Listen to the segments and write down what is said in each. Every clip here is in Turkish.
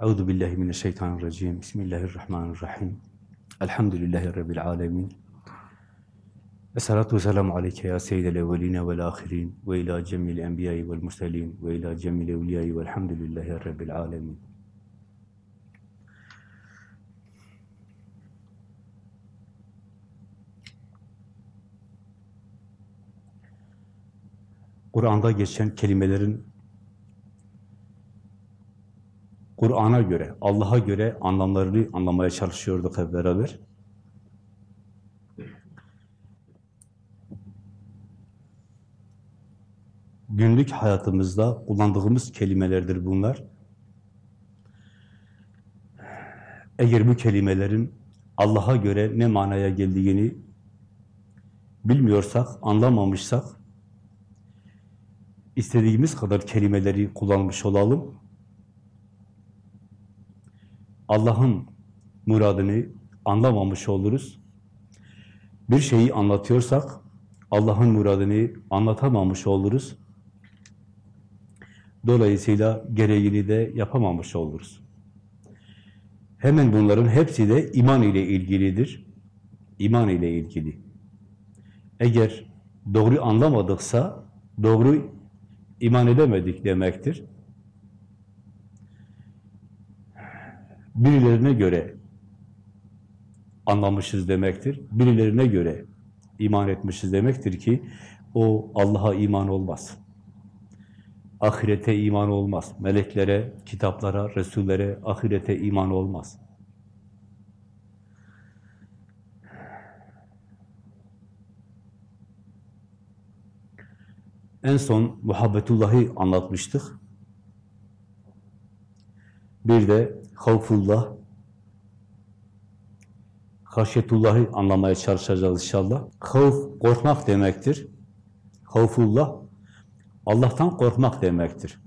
Euzu billahi mineşşeytanirracim. Bismillahirrahmanirrahim. Elhamdülillahi rabbil alamin. Esselatu vesselamu aleyke ya seyyidel evveline vel ahirin ve ila cemil enbiyayı vel murselin ve ila cemil evliyayı velhamdülillahi rabbil alamin. Kur'an'da geçen kelimelerin Kur'an'a göre, Allah'a göre anlamlarını anlamaya çalışıyorduk hep beraber. Günlük hayatımızda kullandığımız kelimelerdir bunlar. Eğer bu kelimelerin Allah'a göre ne manaya geldiğini bilmiyorsak, anlamamışsak, istediğimiz kadar kelimeleri kullanmış olalım, Allah'ın muradını anlamamış oluruz. Bir şeyi anlatıyorsak Allah'ın muradını anlatamamış oluruz. Dolayısıyla gereğini de yapamamış oluruz. Hemen bunların hepsi de iman ile ilgilidir. İman ile ilgili. Eğer doğru anlamadıksa doğru iman edemedik demektir. Birilerine göre anlamışız demektir. Birilerine göre iman etmişiz demektir ki o Allah'a iman olmaz. Ahirete iman olmaz. Meleklere, kitaplara, Resullere, ahirete iman olmaz. En son muhabbetullah'ı anlatmıştık. Bir de havfullah, haşyetullah'ı anlamaya çalışacağız inşallah. Havf, korkmak demektir. Havfullah, Allah'tan korkmak demektir.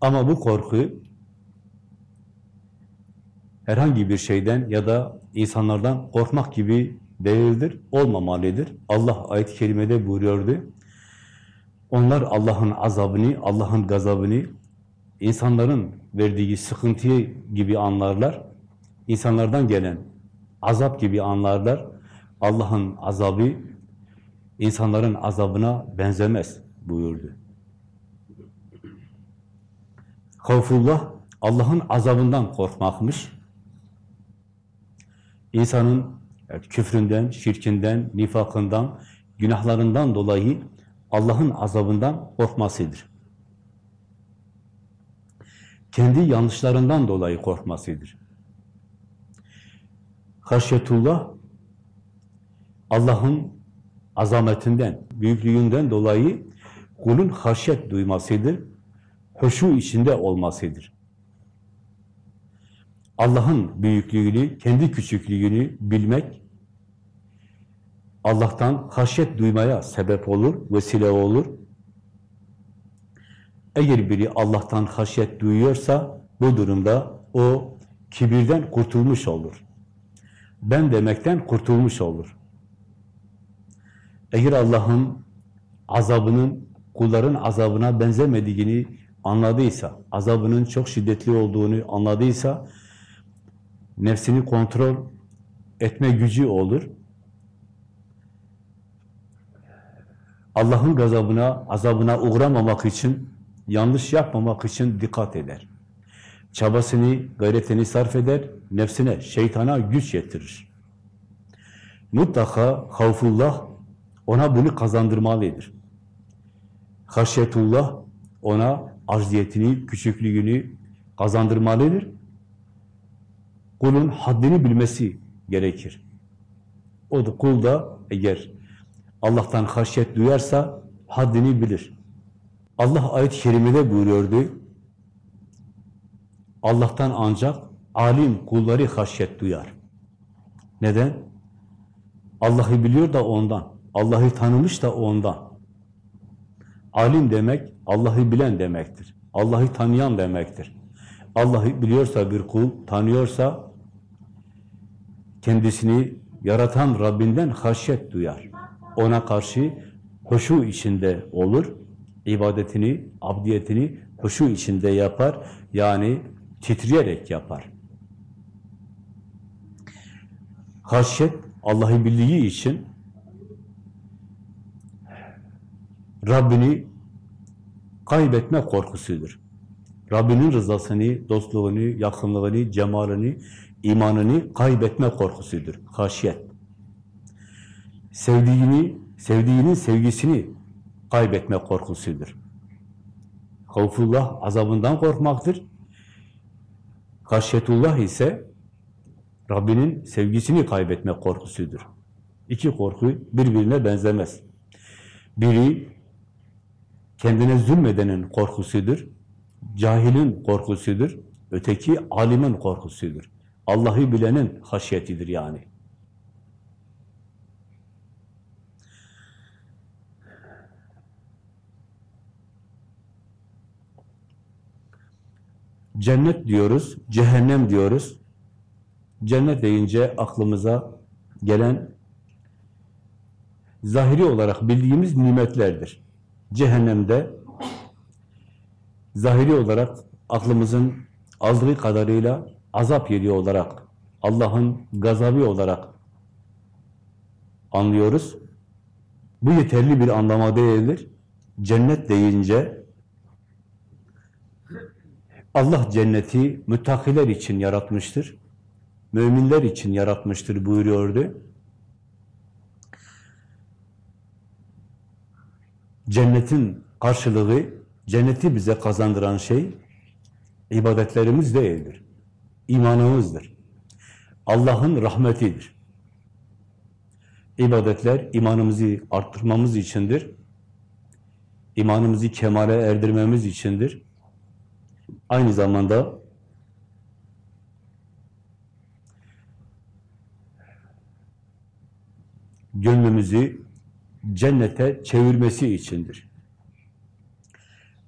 Ama bu korku, herhangi bir şeyden ya da insanlardan korkmak gibi değildir, olmamalıdır. Allah ayet-i kerimede buyuruyordu. Onlar Allah'ın azabını, Allah'ın gazabını, insanların verdiği sıkıntıyı gibi anlarlar. İnsanlardan gelen azap gibi anlarlar. Allah'ın azabı insanların azabına benzemez buyurdu. Havfullah Allah'ın azabından korkmakmış. İnsanın evet, küfründen, şirkinden, nifakından, günahlarından dolayı Allah'ın azabından korkmasıdır kendi yanlışlarından dolayı korkmasıdır. Haşyetullah, Allah'ın azametinden, büyüklüğünden dolayı kulun haşyet duymasıdır, hoşu içinde olmasıdır. Allah'ın büyüklüğünü, kendi küçüklüğünü bilmek, Allah'tan haşyet duymaya sebep olur, vesile olur. Eğer biri Allah'tan haşyet duyuyorsa bu durumda o kibirden kurtulmuş olur. Ben demekten kurtulmuş olur. Eğer Allah'ın azabının kulların azabına benzemediğini anladıysa, azabının çok şiddetli olduğunu anladıysa nefsini kontrol etme gücü olur. Allah'ın gazabına, azabına uğramamak için yanlış yapmamak için dikkat eder. Çabasını, gayretini sarf eder, nefsine, şeytana güç yetirir. Mutlaka havfullah ona bunu kazandırmalıdır. Haşyetullah ona acziyetini, küçüklüğünü kazandırmalıdır. Kulun haddini bilmesi gerekir. O da kul da eğer Allah'tan haşyet duyarsa haddini bilir. Allah ayet-i kerimede buyuruyordu. Allah'tan ancak alim kulları haşyet duyar. Neden? Allah'ı biliyor da ondan. Allah'ı tanımış da ondan. Alim demek, Allah'ı bilen demektir. Allah'ı tanıyan demektir. Allah'ı biliyorsa bir kul, tanıyorsa kendisini yaratan Rabbinden haşyet duyar. Ona karşı hoşu içinde olur ibadetini, abdiyetini huşu içinde yapar, yani titreyerek yapar. Haşyet, Allah'ı bildiği için Rabbini kaybetme korkusudur. Rabbinin rızasını, dostluğunu, yakınlığını, cemalini, imanını kaybetme korkusudur. Haşyet. Sevdiğini, sevdiğinin sevgisini kaybetme korkusudur. Havfullah azabından korkmaktır. Haşyetullah ise Rabbinin sevgisini kaybetme korkusudur. İki korku birbirine benzemez. Biri kendine zulmedenin korkusudur, cahilin korkusudur, öteki alimin korkusudur. Allah'ı bilenin haşyetidir yani. Cennet diyoruz, cehennem diyoruz. Cennet deyince aklımıza gelen zahiri olarak bildiğimiz nimetlerdir. Cehennemde zahiri olarak aklımızın azlığı kadarıyla azap yeri olarak, Allah'ın gazabı olarak anlıyoruz. Bu yeterli bir anlama değildir. Cennet deyince Allah cenneti müttakiler için yaratmıştır. Müminler için yaratmıştır buyuruyordu. Cennetin karşılığı, cenneti bize kazandıran şey ibadetlerimiz değildir. İmanımızdır. Allah'ın rahmetidir. İbadetler imanımızı arttırmamız içindir. İmanımızı kemale erdirmemiz içindir. Aynı zamanda gönlümüzü cennete çevirmesi içindir.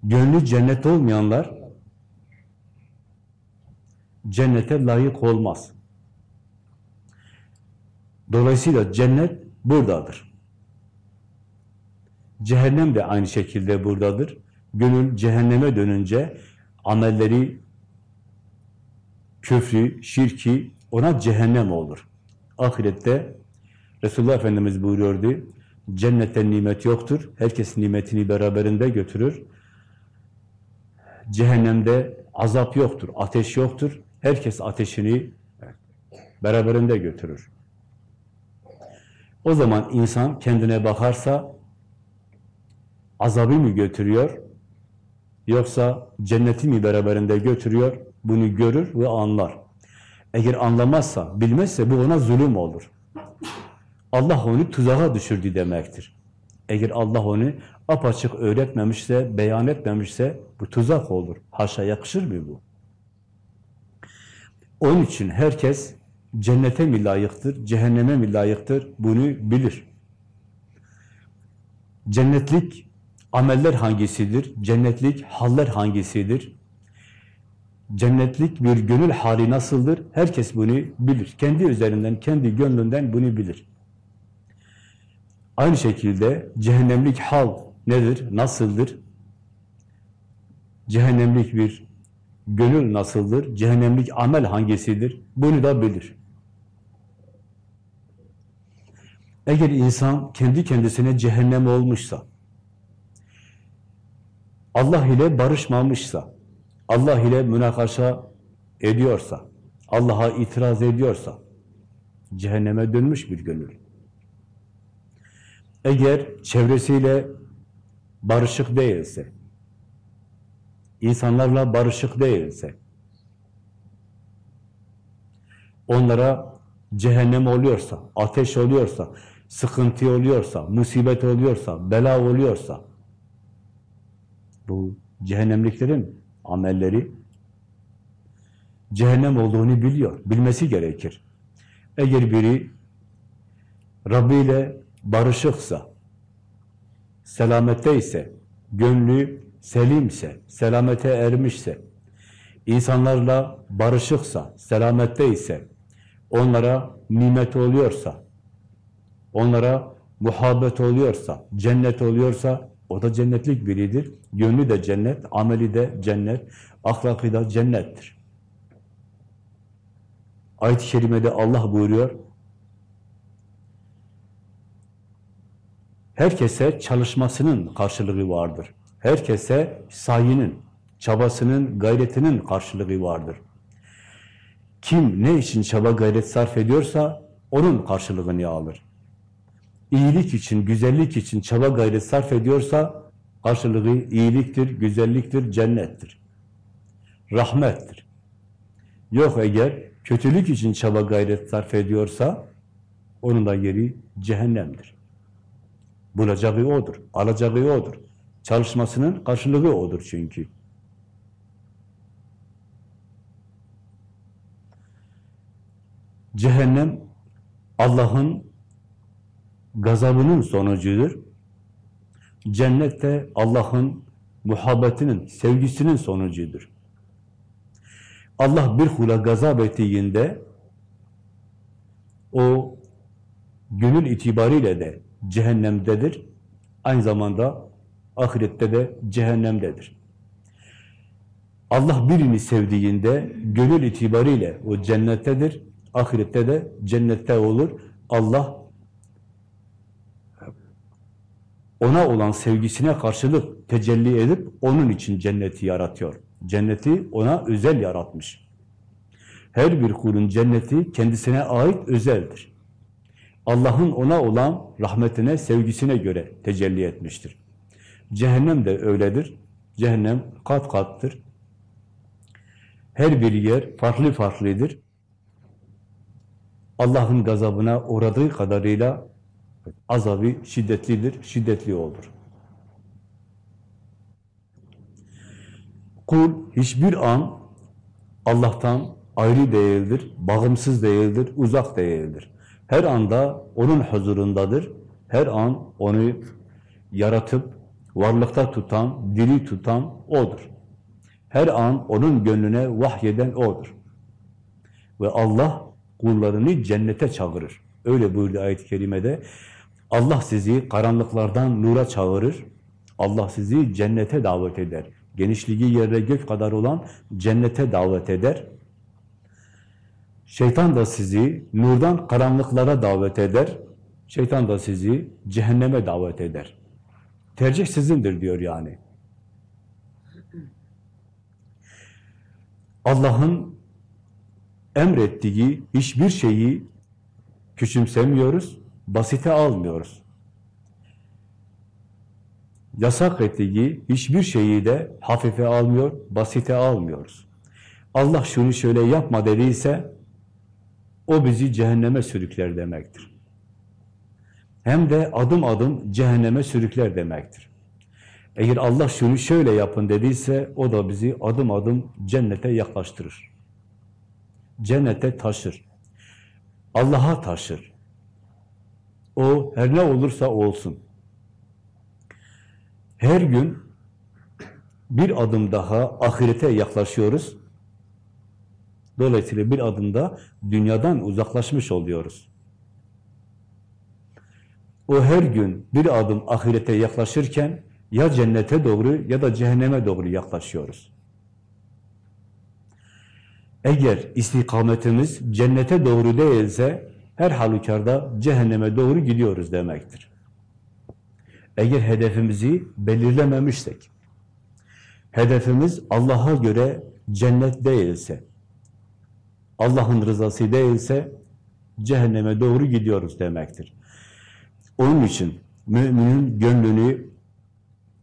Gönlü cennet olmayanlar cennete layık olmaz. Dolayısıyla cennet buradadır. Cehennem de aynı şekilde buradadır. Gönül cehenneme dönünce amelleri küfrü, şirki ona cehennem olur. Ahirette Resulullah Efendimiz buyuruyordu, cennette nimet yoktur, herkes nimetini beraberinde götürür. Cehennemde azap yoktur, ateş yoktur, herkes ateşini beraberinde götürür. O zaman insan kendine bakarsa azabı mı götürüyor, yoksa cenneti mi beraberinde götürüyor, bunu görür ve anlar. Eğer anlamazsa, bilmezse bu ona zulüm olur. Allah onu tuzağa düşürdü demektir. Eğer Allah onu apaçık öğretmemişse, beyan etmemişse bu tuzak olur. Haşa yakışır mı bu? Onun için herkes cennete mi layıktır, cehenneme mi layıktır bunu bilir. Cennetlik ameller hangisidir? Cennetlik haller hangisidir? Cennetlik bir gönül hali nasıldır? Herkes bunu bilir. Kendi üzerinden, kendi gönlünden bunu bilir. Aynı şekilde cehennemlik hal nedir, nasıldır? Cehennemlik bir gönül nasıldır? Cehennemlik amel hangisidir? Bunu da bilir. Eğer insan kendi kendisine cehennem olmuşsa, Allah ile barışmamışsa, Allah ile münakaşa ediyorsa, Allah'a itiraz ediyorsa, cehenneme dönmüş bir gönül. Eğer çevresiyle barışık değilse, insanlarla barışık değilse, onlara cehennem oluyorsa, ateş oluyorsa, sıkıntı oluyorsa, musibet oluyorsa, bela oluyorsa, bu cehennemliklerin amelleri cehennem olduğunu biliyor, bilmesi gerekir. Eğer biri Rabbi ile barışıksa, selamette ise, gönlü selimse, selamete ermişse, insanlarla barışıksa, selamette ise, onlara nimet oluyorsa, onlara muhabbet oluyorsa, cennet oluyorsa, O da cennetlik biridir. Gönlü de cennet, ameli de cennet, ahlakı da cennettir. Ayet-i Kerime'de Allah buyuruyor, herkese çalışmasının karşılığı vardır. Herkese sayının, çabasının, gayretinin karşılığı vardır. Kim ne için çaba gayret sarf ediyorsa onun karşılığını alır. İyilik için, güzellik için çaba gayret sarf ediyorsa karşılığı iyiliktir, güzelliktir, cennettir. Rahmettir. Yok eğer kötülük için çaba gayret sarf ediyorsa onun da yeri cehennemdir. Bulacağı odur, alacağı odur. Çalışmasının karşılığı odur çünkü. Cehennem Allah'ın gazabının sonucudur. Cennet de Allah'ın muhabbetinin, sevgisinin sonucudur. Allah bir kula gazap ettiğinde o gönül itibariyle de cehennemdedir. Aynı zamanda ahirette de cehennemdedir. Allah birini sevdiğinde gönül itibariyle o cennettedir. Ahirette de cennette olur. Allah ona olan sevgisine karşılık tecelli edip onun için cenneti yaratıyor. Cenneti ona özel yaratmış. Her bir kulun cenneti kendisine ait özeldir. Allah'ın ona olan rahmetine, sevgisine göre tecelli etmiştir. Cehennem de öyledir. Cehennem kat kattır. Her bir yer farklı farklıdır. Allah'ın gazabına uğradığı kadarıyla azabı şiddetlidir, şiddetli olur. Kul hiçbir an Allah'tan ayrı değildir, bağımsız değildir, uzak değildir. Her anda onun huzurundadır. Her an onu yaratıp varlıkta tutan, diri tutan O'dur. Her an onun gönlüne vahyeden O'dur. Ve Allah kullarını cennete çağırır. Öyle buyurdu ayet-i kerimede. Allah sizi karanlıklardan nura çağırır. Allah sizi cennete davet eder. Genişliği yere gök kadar olan cennete davet eder. Şeytan da sizi nurdan karanlıklara davet eder. Şeytan da sizi cehenneme davet eder. Tercih sizindir diyor yani. Allah'ın emrettiği hiçbir şeyi küçümsemiyoruz, basite almıyoruz. Yasak ettiği hiçbir şeyi de hafife almıyor, basite almıyoruz. Allah şunu şöyle yapma dediyse, o bizi cehenneme sürükler demektir. Hem de adım adım cehenneme sürükler demektir. Eğer Allah şunu şöyle yapın dediyse, o da bizi adım adım cennete yaklaştırır. Cennete taşır. Allah'a taşır. O her ne olursa olsun. Her gün bir adım daha ahirete yaklaşıyoruz. Dolayısıyla bir adımda dünyadan uzaklaşmış oluyoruz. O her gün bir adım ahirete yaklaşırken ya cennete doğru ya da cehenneme doğru yaklaşıyoruz. Eğer istikametimiz cennete doğru değilse her halükarda cehenneme doğru gidiyoruz demektir. Eğer hedefimizi belirlememişsek, hedefimiz Allah'a göre cennet değilse, Allah'ın rızası değilse cehenneme doğru gidiyoruz demektir. Onun için müminin gönlünü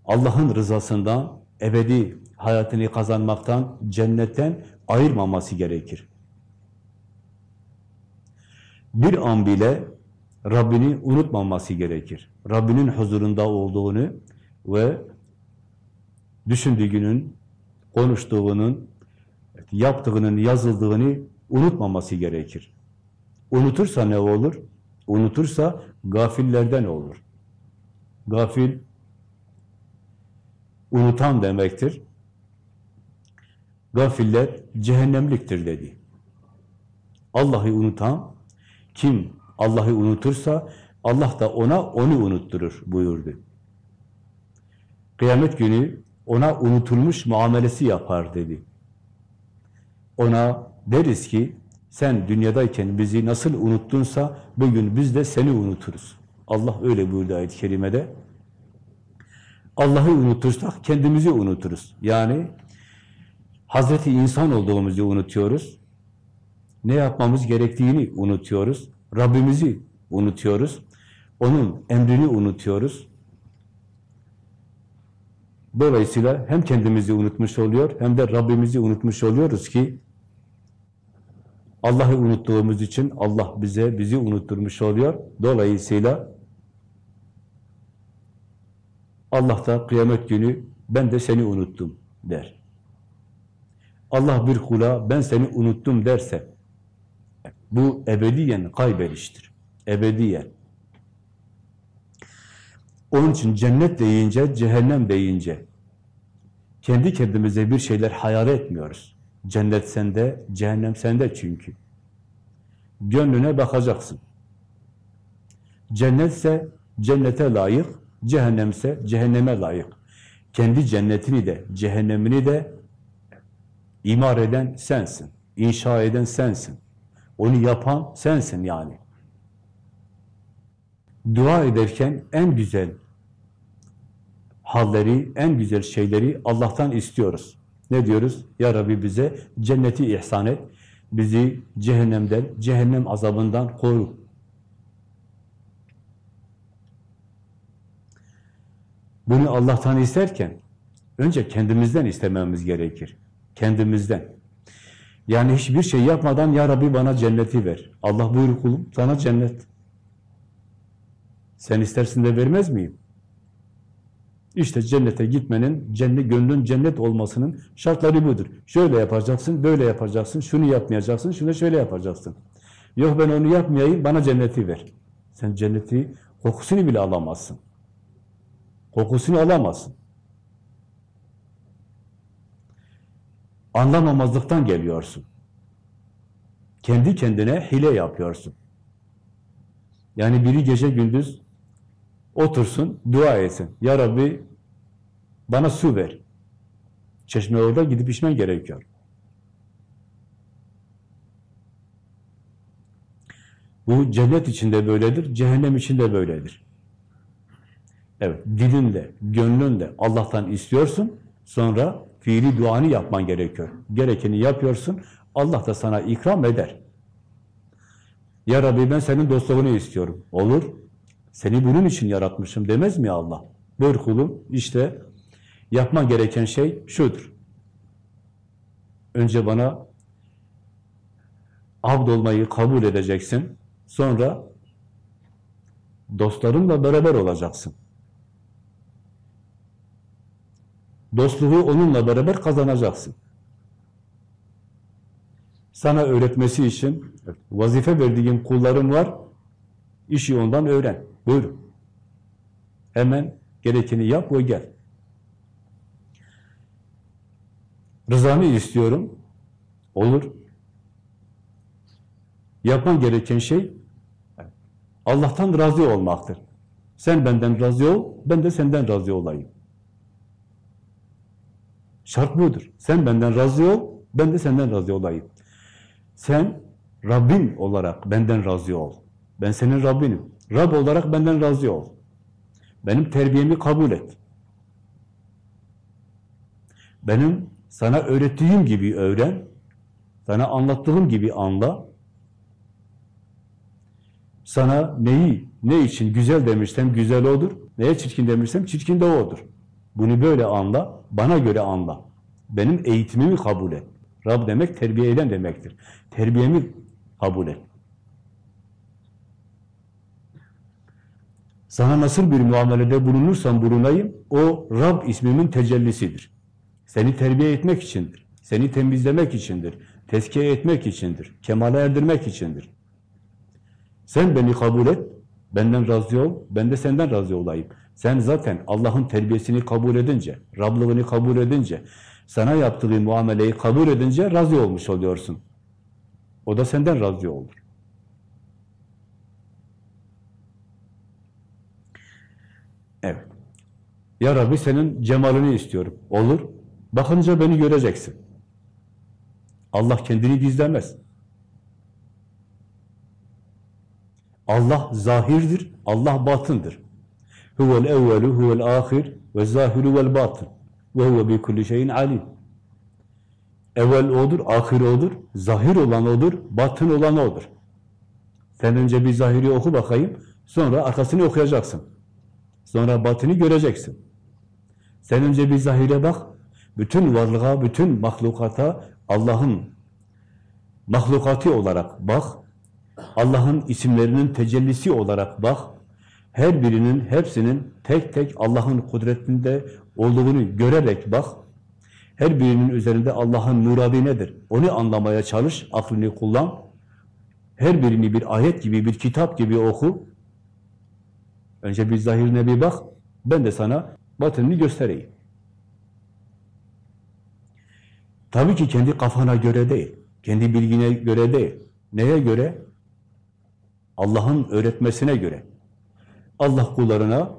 Allah'ın rızasından, ebedi hayatını kazanmaktan, cennetten ayırmaması gerekir. Bir an bile Rabbini unutmaması gerekir. Rabbinin huzurunda olduğunu ve düşündüğünün, konuştuğunun, yaptığının, yazıldığını unutmaması gerekir. Unutursa ne olur? Unutursa gafillerden olur. Gafil, unutan demektir. Gafiller cehennemliktir dedi. Allah'ı unutan, kim Allah'ı unutursa Allah da ona onu unutturur buyurdu. Kıyamet günü ona unutulmuş muamelesi yapar dedi. Ona deriz ki sen dünyadayken bizi nasıl unuttunsa bugün biz de seni unuturuz. Allah öyle buyurdu ayet-i kerimede. Allah'ı unutursak kendimizi unuturuz. Yani Hazreti insan olduğumuzu unutuyoruz. Ne yapmamız gerektiğini unutuyoruz. Rabbimizi unutuyoruz. Onun emrini unutuyoruz. Dolayısıyla hem kendimizi unutmuş oluyor hem de Rabbimizi unutmuş oluyoruz ki Allah'ı unuttuğumuz için Allah bize bizi unutturmuş oluyor. Dolayısıyla Allah da kıyamet günü ben de seni unuttum der. Allah bir kula ben seni unuttum derse bu ebediyen kaybediştir. Ebediyen. Onun için cennet deyince, cehennem deyince kendi kendimize bir şeyler hayal etmiyoruz. Cennet sende, cehennem sende çünkü. Gönlüne bakacaksın. Cennetse cennete layık, cehennemse cehenneme layık. Kendi cennetini de, cehennemini de imar eden sensin. inşa eden sensin. Onu yapan sensin yani. Dua ederken en güzel halleri, en güzel şeyleri Allah'tan istiyoruz. Ne diyoruz? Ya Rabbi bize cenneti ihsan et, bizi cehennemden, cehennem azabından koru. Bunu Allah'tan isterken önce kendimizden istememiz gerekir. Kendimizden. Yani hiçbir şey yapmadan Ya Rabbi bana cenneti ver. Allah buyur kulum sana cennet. Sen istersin de vermez miyim? İşte cennete gitmenin, cennet, gönlün cennet olmasının şartları budur. Şöyle yapacaksın, böyle yapacaksın, şunu yapmayacaksın, şunu şöyle yapacaksın. Yok ben onu yapmayayım, bana cenneti ver. Sen cenneti kokusunu bile alamazsın. Kokusunu alamazsın. Anlamamazlıktan geliyorsun. Kendi kendine hile yapıyorsun. Yani biri gece gündüz otursun, dua etsin. Ya Rabbi bana su ver. Çeşme orada gidip içmen gerekiyor. Bu cennet içinde böyledir, cehennem içinde böyledir. Evet, dilinle, gönlünle Allah'tan istiyorsun, sonra fiili duanı yapman gerekiyor. Gerekeni yapıyorsun, Allah da sana ikram eder. Ya Rabbi ben senin dostluğunu istiyorum. Olur. Seni bunun için yaratmışım demez mi Allah? Buyur kulum, işte yapman gereken şey şudur. Önce bana abd olmayı kabul edeceksin. Sonra dostlarınla beraber olacaksın. Dostluğu onunla beraber kazanacaksın. Sana öğretmesi için vazife verdiğim kullarım var. İşi ondan öğren. Buyurun. Hemen gerekeni yap ve gel. Rızanı istiyorum. Olur. Yapman gereken şey Allah'tan razı olmaktır. Sen benden razı ol, ben de senden razı olayım. Şart budur. Sen benden razı ol, ben de senden razı olayım. Sen Rabbin olarak benden razı ol. Ben senin Rabbinim. Rab olarak benden razı ol. Benim terbiyemi kabul et. Benim sana öğrettiğim gibi öğren, sana anlattığım gibi anla. Sana neyi, ne için güzel demişsem güzel odur, neye çirkin demişsem çirkin de odur. Bunu böyle anla, bana göre anla. Benim eğitimimi kabul et. Rab demek terbiye eden demektir. Terbiyemi kabul et. Sana nasıl bir muamelede bulunursam bulunayım, o Rab ismimin tecellisidir. Seni terbiye etmek içindir. Seni temizlemek içindir. Tezkiye etmek içindir. Kemale erdirmek içindir. Sen beni kabul et, benden razı ol, ben de senden razı olayım. Sen zaten Allah'ın terbiyesini kabul edince, Rablığını kabul edince, sana yaptığı muameleyi kabul edince razı olmuş oluyorsun. O da senden razı olur. Evet. Ya Rabbi senin cemalini istiyorum. Olur. Bakınca beni göreceksin. Allah kendini gizlemez. Allah zahirdir, Allah batındır. Huvel evvelu huvel ahir ve zahiru vel batın. Ve huve bi kulli şeyin alim. Evvel odur, ahir odur, zahir olan odur, batın olan odur. Sen önce bir zahiri oku bakayım, sonra arkasını okuyacaksın. Sonra batını göreceksin. Sen önce bir zahire bak, bütün varlığa, bütün mahlukata Allah'ın mahlukatı olarak bak, Allah'ın isimlerinin tecellisi olarak bak, her birinin, hepsinin tek tek Allah'ın kudretinde olduğunu görerek bak, her birinin üzerinde Allah'ın muradı nedir? Onu anlamaya çalış, aklını kullan. Her birini bir ayet gibi, bir kitap gibi oku. Önce bir zahirine bir bak, ben de sana batınını göstereyim. Tabii ki kendi kafana göre değil, kendi bilgine göre değil. Neye göre? Allah'ın öğretmesine göre. Allah kullarına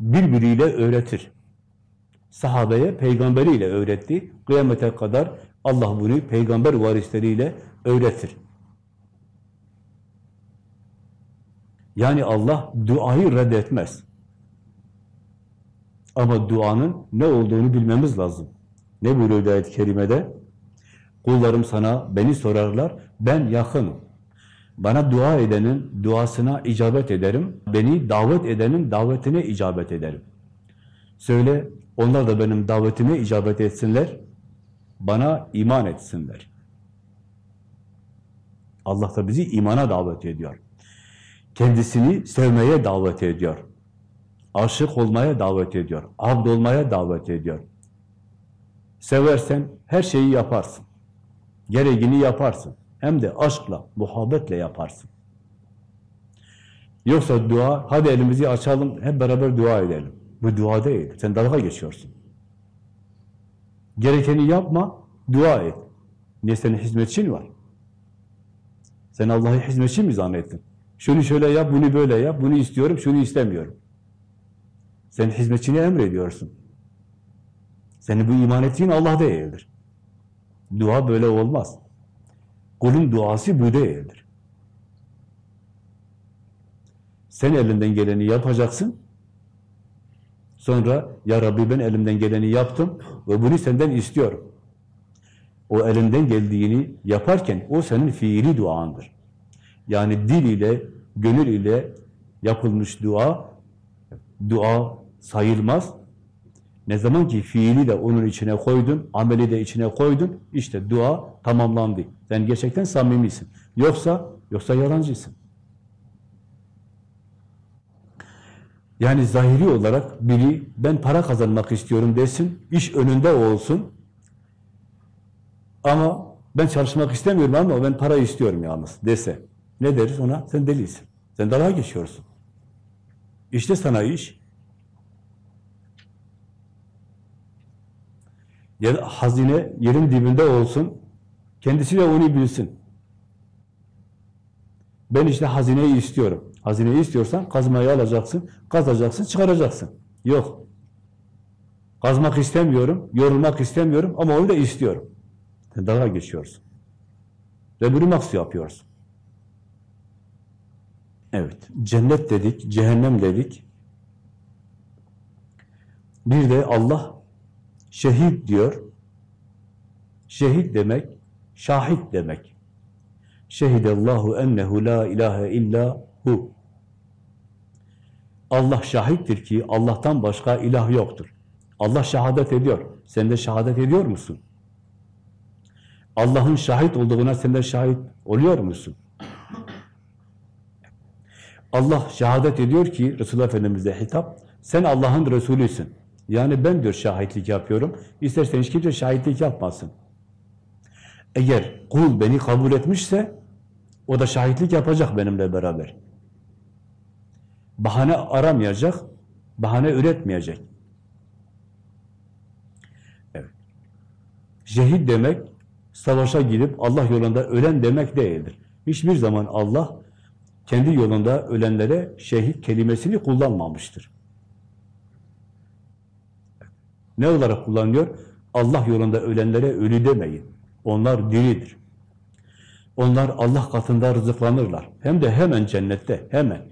birbiriyle öğretir. Sahabeye peygamberiyle öğretti. Kıyamete kadar Allah bunu peygamber varisleriyle öğretir. Yani Allah duayı reddetmez. Ama duanın ne olduğunu bilmemiz lazım. Ne buyuruyor ayet-i kerimede? Kullarım sana beni sorarlar, ben yakınım. Bana dua edenin duasına icabet ederim. Beni davet edenin davetine icabet ederim. Söyle, onlar da benim davetime icabet etsinler. Bana iman etsinler. Allah da bizi imana davet ediyor. Kendisini sevmeye davet ediyor. Aşık olmaya davet ediyor. Abd olmaya davet ediyor. Seversen her şeyi yaparsın. Gereğini yaparsın. Hem de aşkla, muhabbetle yaparsın. Yoksa dua, hadi elimizi açalım, hep beraber dua edelim. Bu dua değil. Sen dalga geçiyorsun. Gerekeni yapma, dua et. Niye senin hizmetçin var? Sen Allah'ı hizmetçi mi zannettin? Şunu şöyle yap, bunu böyle yap, bunu istiyorum, şunu istemiyorum. Sen hizmetçini emrediyorsun. Senin bu iman ettiğin Allah değildir. Dua böyle olmaz. Kulun duası bu değildir. Sen elinden geleni yapacaksın. Sonra ya Rabbi ben elimden geleni yaptım ve bunu senden istiyorum. O elinden geldiğini yaparken o senin fiili duandır. Yani dil ile, gönül ile yapılmış dua, dua sayılmaz. Ne zaman ki fiili de onun içine koydun, ameli de içine koydun, işte dua tamamlandı. Sen gerçekten samimisin. Yoksa, yoksa yalancısın. Yani zahiri olarak biri ben para kazanmak istiyorum desin, iş önünde olsun. Ama ben çalışmak istemiyorum ama ben para istiyorum yalnız dese. Ne deriz ona? Sen delisin. Sen dalga geçiyorsun. İşte sana iş. Da hazine yerin dibinde olsun. Kendisi de onu bilsin. Ben işte hazineyi istiyorum. Hazineyi istiyorsan kazmayı alacaksın, kazacaksın, çıkaracaksın. Yok. Kazmak istemiyorum, yorulmak istemiyorum ama onu da istiyorum. Sen dalga geçiyorsun. Maks yapıyorsun. Evet, cennet dedik, cehennem dedik. Bir de Allah şehit diyor. Şehit demek, şahit demek. Şehidallahu ennehu la ilahe illa hu. Allah şahittir ki Allah'tan başka ilah yoktur. Allah şehadet ediyor. Sen de şehadet ediyor musun? Allah'ın şahit olduğuna sen de şahit oluyor musun? Allah şehadet ediyor ki Resulullah Efendimiz'e hitap, sen Allah'ın Resulüsün. Yani ben diyor şahitlik yapıyorum. İstersen hiç kimse şahitlik yapmasın. Eğer kul beni kabul etmişse o da şahitlik yapacak benimle beraber. Bahane aramayacak, bahane üretmeyecek. Evet. Şehit demek, savaşa gidip Allah yolunda ölen demek değildir. Hiçbir zaman Allah kendi yolunda ölenlere şehit kelimesini kullanmamıştır. Ne olarak kullanıyor? Allah yolunda ölenlere ölü demeyin. Onlar diridir. Onlar Allah katında rızıklanırlar. Hem de hemen cennette, hemen.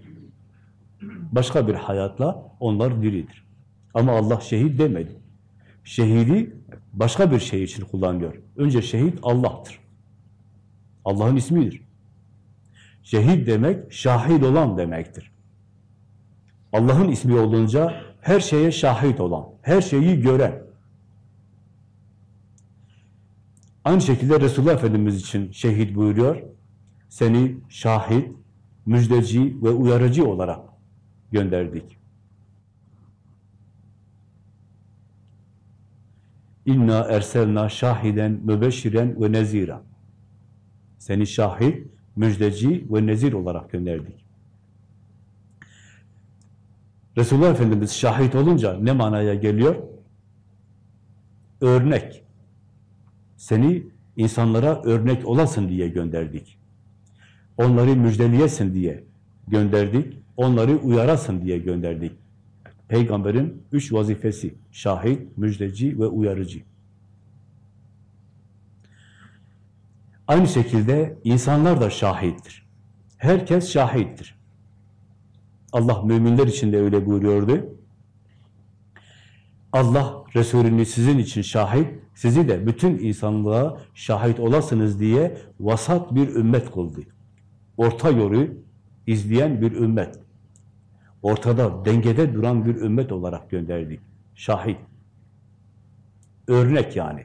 Başka bir hayatla onlar diridir. Ama Allah şehit demedi. Şehidi başka bir şey için kullanıyor. Önce şehit Allah'tır. Allah'ın ismidir. Şehit demek, şahit olan demektir. Allah'ın ismi olunca her şeye şahit olan, her şeyi gören. Aynı şekilde Resulullah Efendimiz için şehit buyuruyor. Seni şahit, müjdeci ve uyarıcı olarak gönderdik. İnna erselna şahiden mübeşşiren ve nezira. Seni şahit, müjdeci ve nezir olarak gönderdik. Resulullah Efendimiz şahit olunca ne manaya geliyor? Örnek. Seni insanlara örnek olasın diye gönderdik. Onları müjdeliyesin diye gönderdik. Onları uyarasın diye gönderdik. Peygamberin üç vazifesi, şahit, müjdeci ve uyarıcı. Aynı şekilde insanlar da şahittir. Herkes şahittir. Allah müminler için de öyle buyuruyordu. Allah Resulünü sizin için şahit, sizi de bütün insanlığa şahit olasınız diye vasat bir ümmet kıldı. Orta yolu izleyen bir ümmet. Ortada, dengede duran bir ümmet olarak gönderdik. Şahit. Örnek yani.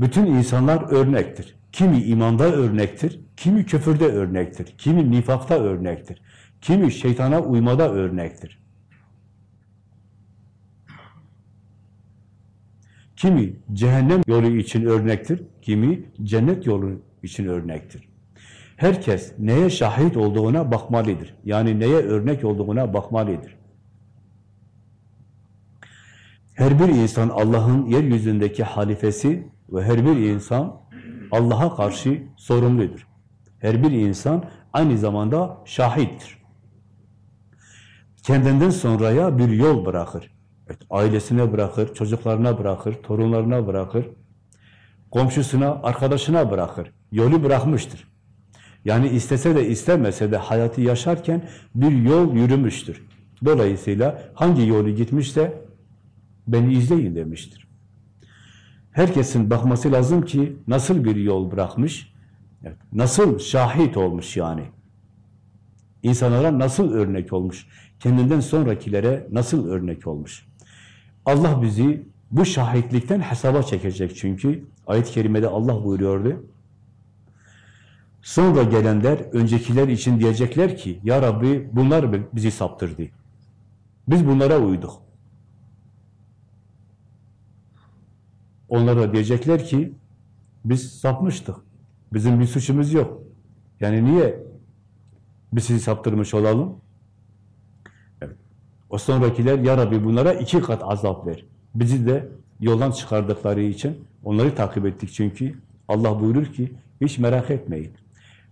Bütün insanlar örnektir. Kimi imanda örnektir, kimi küfürde örnektir, kimi nifakta örnektir, kimi şeytana uymada örnektir. Kimi cehennem yolu için örnektir, kimi cennet yolu için örnektir. Herkes neye şahit olduğuna bakmalıdır. Yani neye örnek olduğuna bakmalıdır. Her bir insan Allah'ın yeryüzündeki halifesi ve her bir insan Allah'a karşı sorumludur. Her bir insan aynı zamanda şahittir. Kendinden sonraya bir yol bırakır. Evet, ailesine bırakır, çocuklarına bırakır, torunlarına bırakır, komşusuna, arkadaşına bırakır. Yolu bırakmıştır. Yani istese de istemese de hayatı yaşarken bir yol yürümüştür. Dolayısıyla hangi yolu gitmişse beni izleyin demiştir. Herkesin bakması lazım ki nasıl bir yol bırakmış, nasıl şahit olmuş yani. İnsanlara nasıl örnek olmuş, kendinden sonrakilere nasıl örnek olmuş. Allah bizi bu şahitlikten hesaba çekecek çünkü ayet-i kerimede Allah buyuruyordu. Sonra gelenler öncekiler için diyecekler ki ya Rabbi bunlar bizi saptırdı. Biz bunlara uyduk. Onlara diyecekler ki biz sapmıştık. Bizim bir suçumuz yok. Yani niye biz sizi saptırmış olalım? Evet. O sonrakiler ya Rabbi bunlara iki kat azap ver. Bizi de yoldan çıkardıkları için onları takip ettik çünkü Allah buyurur ki hiç merak etmeyin.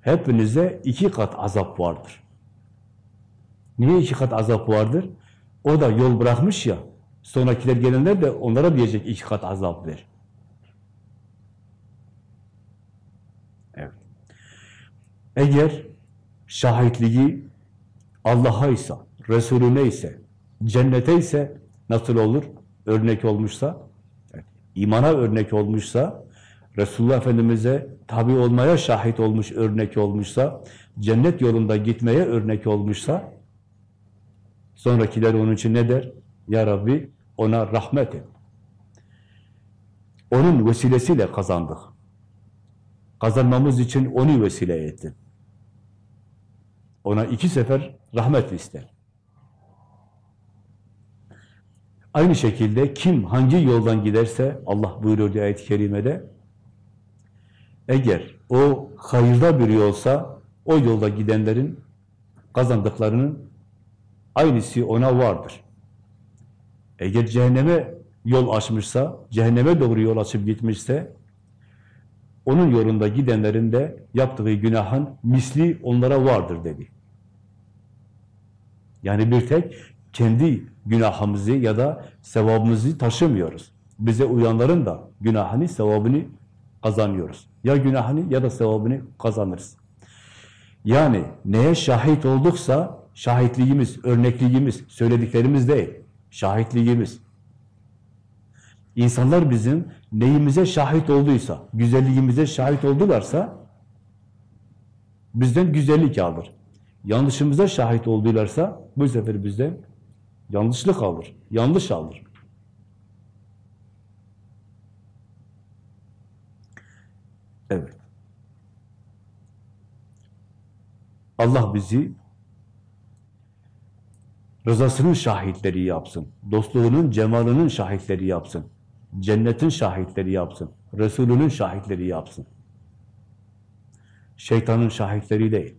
Hepinize iki kat azap vardır. Niye iki kat azap vardır? O da yol bırakmış ya, sonrakiler gelenler de onlara diyecek iki kat azap ver. Eğer şahitliği Allah'a ise, Resulüne ise, cennete ise nasıl olur? Örnek olmuşsa, imana örnek olmuşsa, Resulullah Efendimiz'e tabi olmaya şahit olmuş, örnek olmuşsa, cennet yolunda gitmeye örnek olmuşsa, sonrakiler onun için ne der? Ya Rabbi ona rahmet et. Onun vesilesiyle kazandık. Kazanmamız için onu vesile ettin. Ona iki sefer rahmet ister. Aynı şekilde kim hangi yoldan giderse Allah buyuruyor ayet-i kerimede eğer o hayırda bir yolsa o yolda gidenlerin kazandıklarının aynısı ona vardır. Eğer cehenneme yol açmışsa, cehenneme doğru yol açıp gitmişse onun yolunda gidenlerin de yaptığı günahın misli onlara vardır dedi. Yani bir tek kendi günahımızı ya da sevabımızı taşımıyoruz. Bize uyanların da günahını, sevabını kazanıyoruz. Ya günahını ya da sevabını kazanırız. Yani neye şahit olduksa şahitliğimiz, örnekliğimiz, söylediklerimiz değil, şahitliğimiz. İnsanlar bizim neyimize şahit olduysa, güzelliğimize şahit oldularsa bizden güzellik alır. Yanlışımıza şahit oldularsa bu sefer bizden yanlışlık alır, yanlış alır. Evet. Allah bizi rızasının şahitleri yapsın. Dostluğunun, cemalının şahitleri yapsın. Cennetin şahitleri yapsın. Resulünün şahitleri yapsın. Şeytanın şahitleri değil.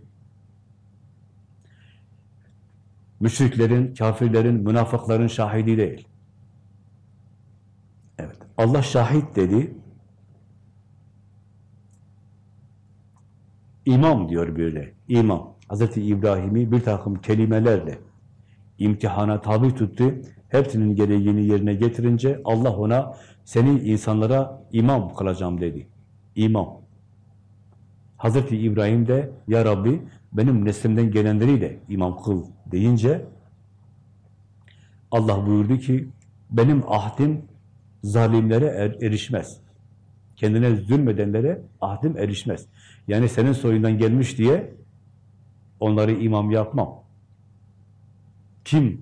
Müşriklerin, kafirlerin, münafıkların şahidi değil. Evet. Allah şahit dedi. İmam diyor böyle. İmam. Hazreti İbrahim'i bir takım kelimelerle imtihana tabi tuttu. Hepsinin gereğini yerine getirince Allah ona seni insanlara imam kılacağım dedi. İmam. Hazreti İbrahim de ya Rabbi benim neslimden gelenleri imam kıl deyince Allah buyurdu ki benim ahdim zalimlere er, erişmez. Kendine zulmedenlere ahdim erişmez. Yani senin soyundan gelmiş diye onları imam yapmam. Kim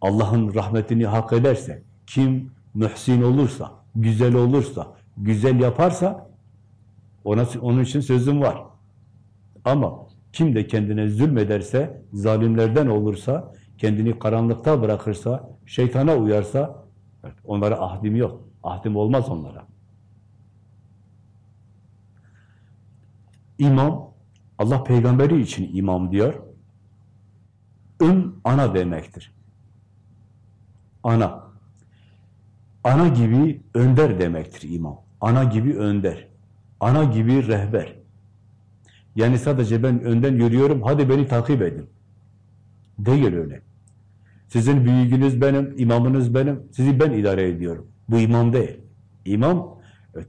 Allah'ın rahmetini hak ederse, kim mühsin olursa, güzel olursa, güzel yaparsa ona, onun için sözüm var. Ama kim de kendine zulmederse, zalimlerden olursa, kendini karanlıkta bırakırsa, şeytana uyarsa, onlara ahdim yok. Ahdim olmaz onlara. İmam, Allah peygamberi için imam diyor. Ün ana demektir. Ana. Ana gibi önder demektir imam. Ana gibi önder. Ana gibi rehber. Yani sadece ben önden yürüyorum, hadi beni takip edin. Değil öyle. Sizin büyüğünüz benim, imamınız benim, sizi ben idare ediyorum. Bu imam değil. İmam, evet,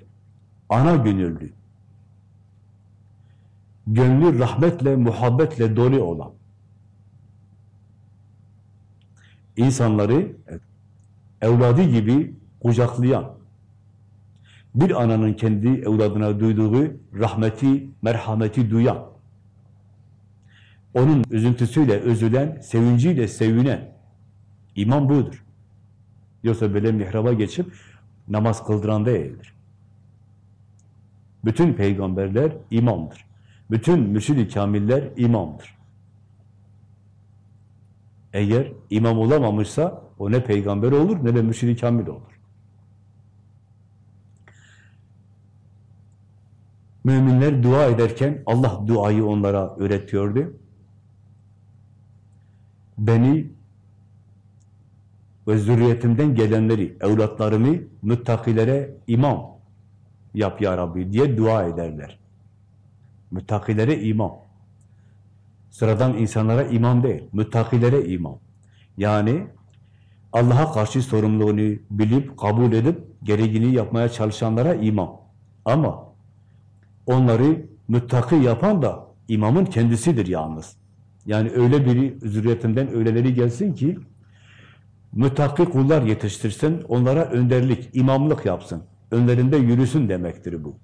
ana gönüllü. Gönlü rahmetle, muhabbetle dolu olan. İnsanları evet, evladı gibi kucaklayan, bir ananın kendi evladına duyduğu rahmeti, merhameti duyan, onun üzüntüsüyle özülen, sevinciyle sevinen imam budur. Yoksa böyle mihraba geçip namaz kıldıran değildir. Bütün peygamberler imamdır. Bütün mürşid-i kamiller imamdır. Eğer imam olamamışsa o ne peygamber olur ne de mürşid-i kamil olur. Müminler dua ederken Allah duayı onlara öğretiyordu. Beni ve zürriyetimden gelenleri, evlatlarımı müttakilere imam yap ya Rabbi diye dua ederler. Müttakilere imam. Sıradan insanlara imam değil, müttakilere imam. Yani Allah'a karşı sorumluluğunu bilip, kabul edip, gereğini yapmaya çalışanlara imam. Ama onları müttaki yapan da imamın kendisidir yalnız. Yani öyle biri zürriyetinden öyleleri gelsin ki müttaki kullar yetiştirsin, onlara önderlik, imamlık yapsın. Önlerinde yürüsün demektir bu.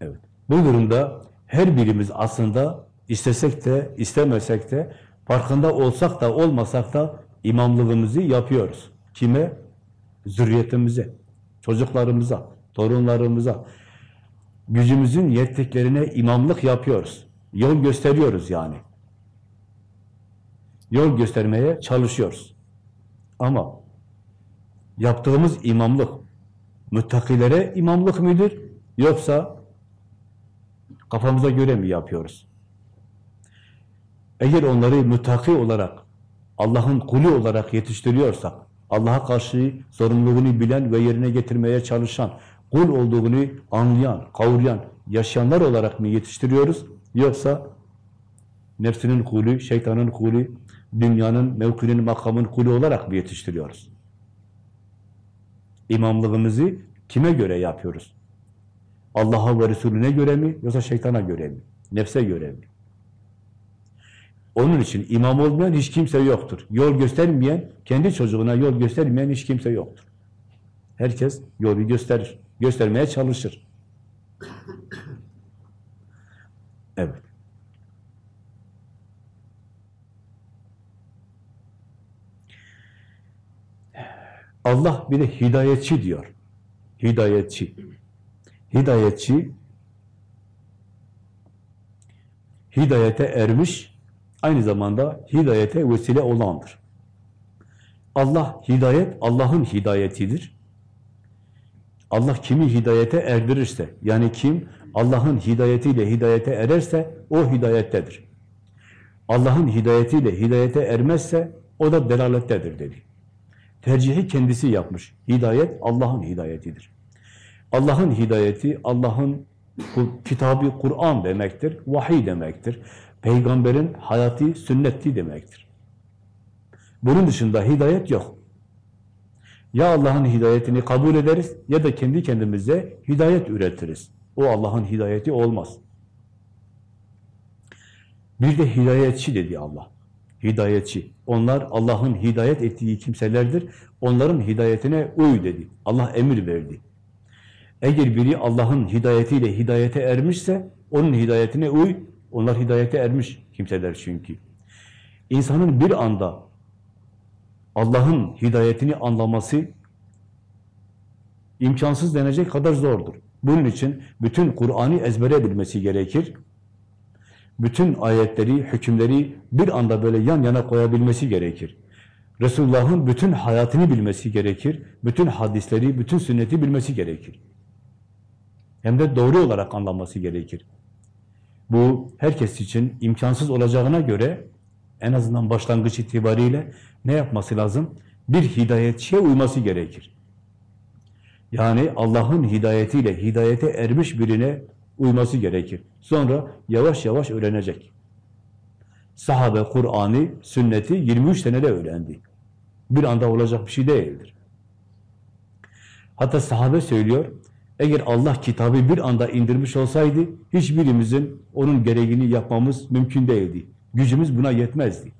Evet. Bu durumda her birimiz aslında istesek de, istemesek de, farkında olsak da, olmasak da imamlığımızı yapıyoruz. Kime? Zürriyetimize, çocuklarımıza, torunlarımıza, gücümüzün yettiklerine imamlık yapıyoruz. Yol gösteriyoruz yani. Yol göstermeye çalışıyoruz. Ama yaptığımız imamlık müttakilere imamlık midir? Yoksa kafamıza göre mi yapıyoruz? Eğer onları müttaki olarak, Allah'ın kulü olarak yetiştiriyorsak, Allah'a karşı sorumluluğunu bilen ve yerine getirmeye çalışan, kul olduğunu anlayan, kavrayan, yaşayanlar olarak mı yetiştiriyoruz? Yoksa nefsinin kulü, şeytanın kulü, dünyanın, mevkinin, makamın kulü olarak mı yetiştiriyoruz? İmamlığımızı kime göre yapıyoruz? Allah'a ve Resulüne göre mi, yoksa şeytana göre mi? Nefse göre mi? Onun için imam olmayan hiç kimse yoktur. Yol göstermeyen, kendi çocuğuna yol göstermeyen hiç kimse yoktur. Herkes yolu gösterir, göstermeye çalışır. Evet. Allah bir de hidayetçi diyor. Hidayetçi. Hidayetçi hidayete ermiş, aynı zamanda hidayete vesile olandır. Allah hidayet, Allah'ın hidayetidir. Allah kimi hidayete erdirirse, yani kim Allah'ın hidayetiyle hidayete ererse, o hidayettedir. Allah'ın hidayetiyle hidayete ermezse, o da delalettedir dedi. Tercihi kendisi yapmış. Hidayet, Allah'ın hidayetidir. Allah'ın hidayeti, Allah'ın kitabı Kur'an demektir, vahiy demektir. Peygamberin hayatı, sünneti demektir. Bunun dışında hidayet yok. Ya Allah'ın hidayetini kabul ederiz ya da kendi kendimize hidayet üretiriz. O Allah'ın hidayeti olmaz. Bir de hidayetçi dedi Allah. Hidayetçi. Onlar Allah'ın hidayet ettiği kimselerdir. Onların hidayetine uy dedi. Allah emir verdi. Eğer biri Allah'ın hidayetiyle hidayete ermişse onun hidayetine uy. Onlar hidayete ermiş kimseler çünkü. İnsanın bir anda Allah'ın hidayetini anlaması imkansız denecek kadar zordur. Bunun için bütün Kur'an'ı ezbere bilmesi gerekir. Bütün ayetleri, hükümleri bir anda böyle yan yana koyabilmesi gerekir. Resulullah'ın bütün hayatını bilmesi gerekir. Bütün hadisleri, bütün sünneti bilmesi gerekir. Hem de doğru olarak anlaması gerekir. Bu herkes için imkansız olacağına göre en azından başlangıç itibariyle ne yapması lazım? Bir hidayetçiye uyması gerekir. Yani Allah'ın hidayetiyle hidayete ermiş birine uyması gerekir. Sonra yavaş yavaş öğrenecek. Sahabe Kur'an'ı, sünneti 23 senede öğrendi. Bir anda olacak bir şey değildir. Hatta sahabe söylüyor, eğer Allah kitabı bir anda indirmiş olsaydı, hiçbirimizin onun gereğini yapmamız mümkün değildi. Gücümüz buna yetmezdi.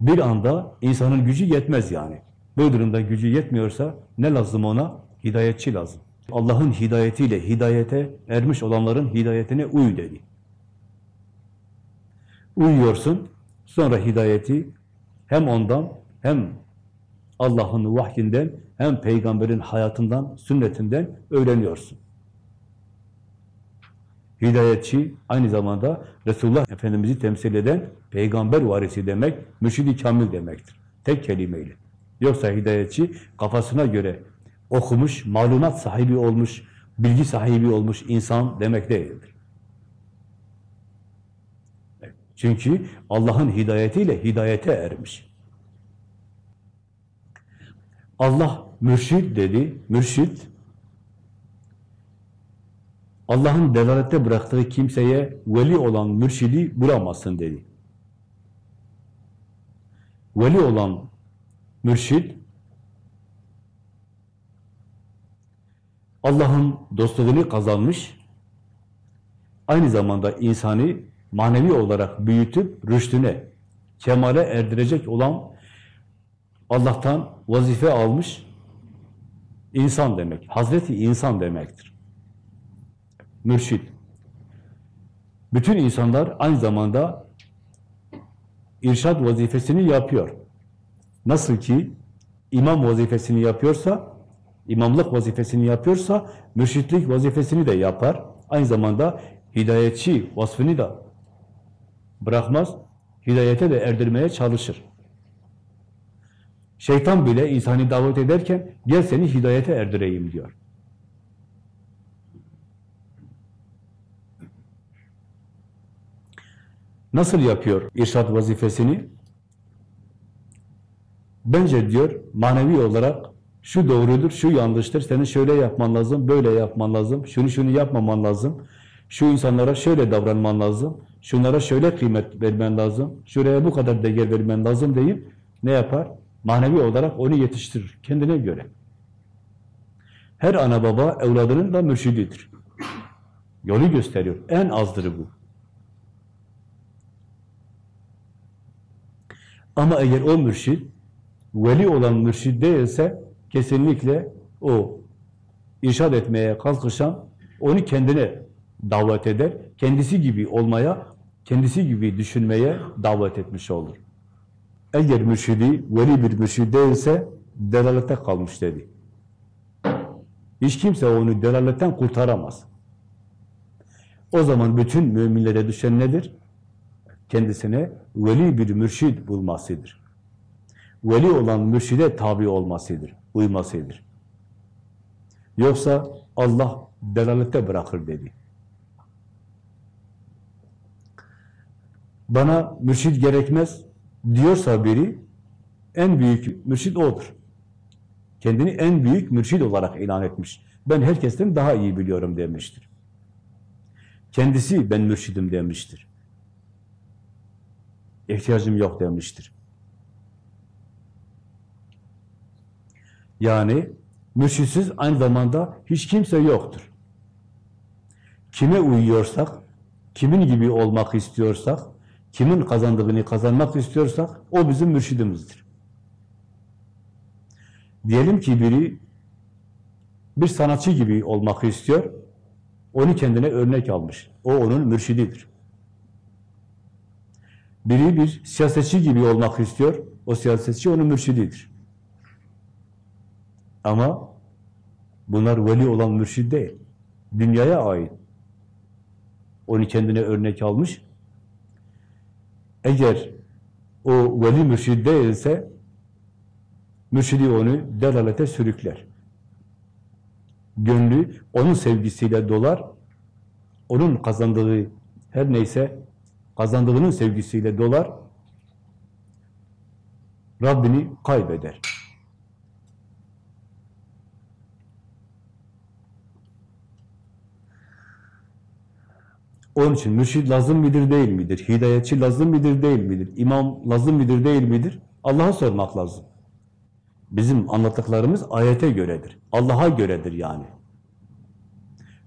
Bir anda insanın gücü yetmez yani. Bu durumda gücü yetmiyorsa ne lazım ona? Hidayetçi lazım. Allah'ın hidayetiyle hidayete ermiş olanların hidayetine uy dedi. Uyuyorsun, sonra hidayeti hem ondan hem Allah'ın vahyinden hem peygamberin hayatından, sünnetinden öğreniyorsun. Hidayetçi aynı zamanda Resulullah Efendimiz'i temsil eden peygamber varisi demek, mürşidi kamil demektir. Tek kelimeyle. Yoksa hidayetçi kafasına göre okumuş, malumat sahibi olmuş, bilgi sahibi olmuş insan demek değildir. Çünkü Allah'ın hidayetiyle hidayete ermiş. Allah mürşid dedi, mürşid Allah'ın delalette bıraktığı kimseye veli olan mürşidi bulamazsın dedi. Veli olan mürşid Allah'ın dostluğunu kazanmış, aynı zamanda insanı manevi olarak büyütüp rüştüne, kemale erdirecek olan Allah'tan vazife almış insan demek. Hazreti insan demektir. Mürşid. Bütün insanlar aynı zamanda irşad vazifesini yapıyor. Nasıl ki imam vazifesini yapıyorsa, imamlık vazifesini yapıyorsa, mürşitlik vazifesini de yapar. Aynı zamanda hidayetçi vasfını da bırakmaz, hidayete de erdirmeye çalışır. Şeytan bile insanı davet ederken, gel seni hidayete erdireyim diyor. Nasıl yapıyor irşad vazifesini? Bence diyor manevi olarak şu doğrudur, şu yanlıştır, senin şöyle yapman lazım, böyle yapman lazım, şunu şunu yapmaman lazım. Şu insanlara şöyle davranman lazım, şunlara şöyle kıymet vermen lazım, şuraya bu kadar değer vermen lazım deyip ne yapar? Manevi olarak onu yetiştirir kendine göre. Her ana baba evladının da mürşididir. Yolu gösteriyor. En azdır bu. Ama eğer o mürşid, veli olan mürşid değilse kesinlikle o irşad etmeye kalkışan onu kendine davet eder. Kendisi gibi olmaya, kendisi gibi düşünmeye davet etmiş olur. Eğer mürşidi veli bir mürşid değilse delalete kalmış dedi. Hiç kimse onu delaletten kurtaramaz. O zaman bütün müminlere düşen nedir? Kendisine veli bir mürşid bulmasıdır. Veli olan mürşide tabi olmasıdır, uymasıdır. Yoksa Allah delalette bırakır dedi. Bana mürşid gerekmez diyorsa biri, en büyük mürşid odur. Kendini en büyük mürşid olarak ilan etmiş. Ben herkesten daha iyi biliyorum demiştir. Kendisi ben mürşidim demiştir. İhtiyacım yok demiştir. Yani mürşitsiz aynı zamanda hiç kimse yoktur. Kime uyuyorsak, kimin gibi olmak istiyorsak, kimin kazandığını kazanmak istiyorsak o bizim mürşidimizdir. Diyelim ki biri bir sanatçı gibi olmak istiyor, onu kendine örnek almış. O onun mürşididir. Biri bir siyasetçi gibi olmak istiyor, o siyasetçi onun mürşididir. Ama bunlar veli olan mürşid değil. Dünyaya ait. Onu kendine örnek almış. Eğer o veli mürşid değilse mürşidi onu delalete sürükler. Gönlü onun sevgisiyle dolar, onun kazandığı her neyse kazandığının sevgisiyle dolar, Rabbini kaybeder. Onun için mürşid lazım midir, değil midir? Hidayetçi lazım midir, değil midir? İmam lazım midir, değil midir? Allah'a sormak lazım. Bizim anlattıklarımız ayete göredir. Allah'a göredir yani.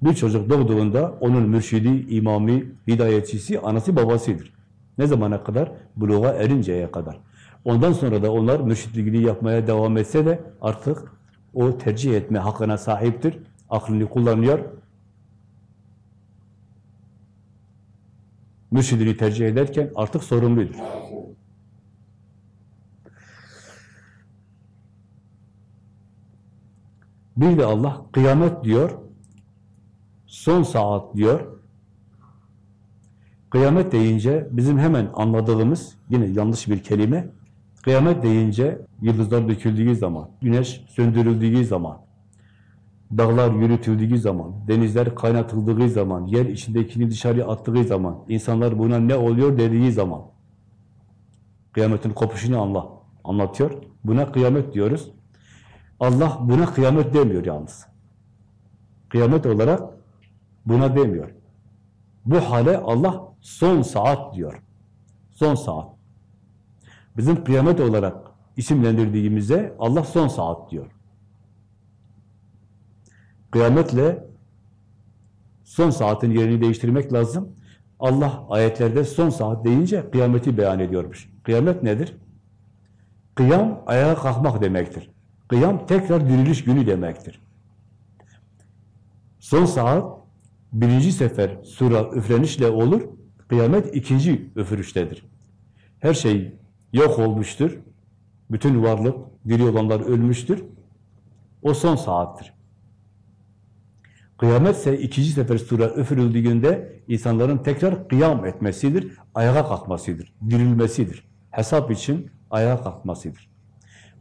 Bir çocuk doğduğunda onun mürşidi, imamı, hidayetçisi, anası, babasıdır. Ne zamana kadar? Buluğa erinceye kadar. Ondan sonra da onlar mürşitliğini yapmaya devam etse de artık o tercih etme hakkına sahiptir. Aklını kullanıyor. Mürşidini tercih ederken artık sorumludur. Bir de Allah kıyamet diyor, son saat diyor. Kıyamet deyince bizim hemen anladığımız, yine yanlış bir kelime, kıyamet deyince yıldızlar döküldüğü zaman, güneş söndürüldüğü zaman, dağlar yürütüldüğü zaman, denizler kaynatıldığı zaman, yer içindekini dışarıya attığı zaman, insanlar buna ne oluyor dediği zaman, kıyametin kopuşunu Allah anlatıyor. Buna kıyamet diyoruz. Allah buna kıyamet demiyor yalnız. Kıyamet olarak buna demiyor. Bu hale Allah son saat diyor. Son saat. Bizim kıyamet olarak isimlendirdiğimizde Allah son saat diyor. Kıyametle son saatin yerini değiştirmek lazım. Allah ayetlerde son saat deyince kıyameti beyan ediyormuş. Kıyamet nedir? Kıyam ayağa kalkmak demektir. Kıyam tekrar diriliş günü demektir. Son saat birinci sefer sura üflenişle olur, kıyamet ikinci üfürüştedir. Her şey yok olmuştur, bütün varlık, diri olanlar ölmüştür. O son saattir. Kıyamet ise ikinci sefer sura üfürüldüğünde insanların tekrar kıyam etmesidir, ayağa kalkmasıdır, dirilmesidir. Hesap için ayağa kalkmasıdır.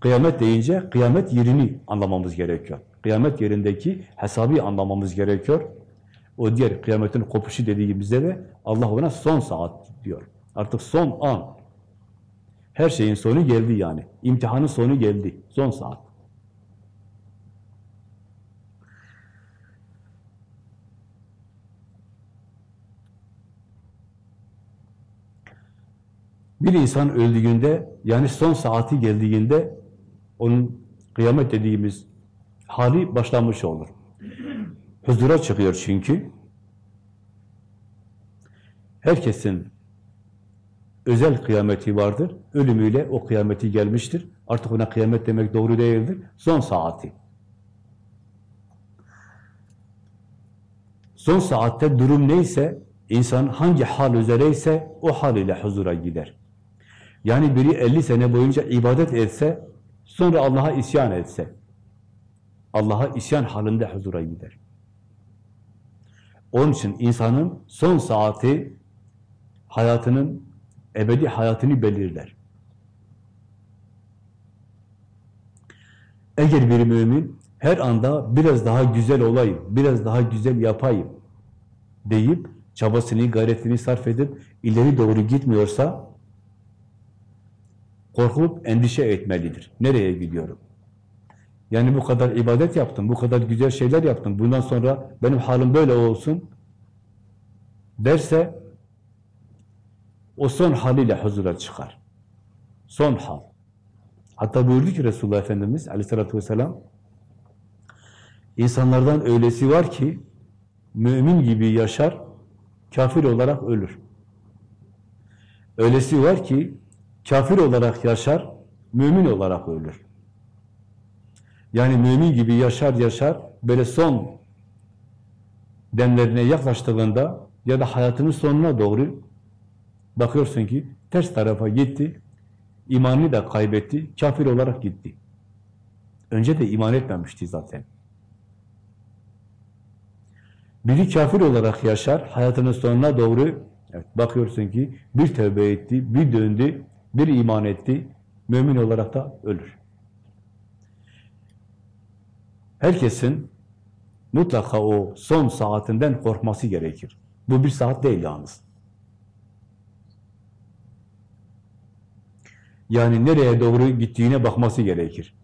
Kıyamet deyince kıyamet yerini anlamamız gerekiyor. Kıyamet yerindeki hesabı anlamamız gerekiyor. O diğer kıyametin kopuşu dediğimizde de Allah ona son saat diyor. Artık son an. Her şeyin sonu geldi yani. İmtihanın sonu geldi. Son saat. Bir insan öldüğünde, yani son saati geldiğinde onun kıyamet dediğimiz hali başlamış olur. Huzura çıkıyor çünkü. Herkesin özel kıyameti vardır. Ölümüyle o kıyameti gelmiştir. Artık ona kıyamet demek doğru değildir. Son saati. Son saatte durum neyse, insan hangi hal üzereyse o hal ile huzura gider. Yani biri 50 sene boyunca ibadet etse, sonra Allah'a isyan etse, Allah'a isyan halinde huzura gider. Onun için insanın son saati hayatının ebedi hayatını belirler. Eğer bir mümin her anda biraz daha güzel olayım, biraz daha güzel yapayım deyip çabasını, gayretini sarf edip ileri doğru gitmiyorsa korkup endişe etmelidir. Nereye gidiyorum? Yani bu kadar ibadet yaptım, bu kadar güzel şeyler yaptım, bundan sonra benim halim böyle olsun derse o son haliyle huzura çıkar. Son hal. Hatta buyurdu ki Resulullah Efendimiz aleyhissalatü vesselam insanlardan öylesi var ki mümin gibi yaşar, kafir olarak ölür. Öylesi var ki kafir olarak yaşar, mümin olarak ölür. Yani mümin gibi yaşar yaşar, böyle son demlerine yaklaştığında ya da hayatının sonuna doğru bakıyorsun ki ters tarafa gitti, imanını da kaybetti, kafir olarak gitti. Önce de iman etmemişti zaten. Biri kafir olarak yaşar, hayatının sonuna doğru evet, bakıyorsun ki bir tövbe etti, bir döndü, bir iman etti, mümin olarak da ölür. Herkesin mutlaka o son saatinden korkması gerekir. Bu bir saat değil yalnız. Yani nereye doğru gittiğine bakması gerekir.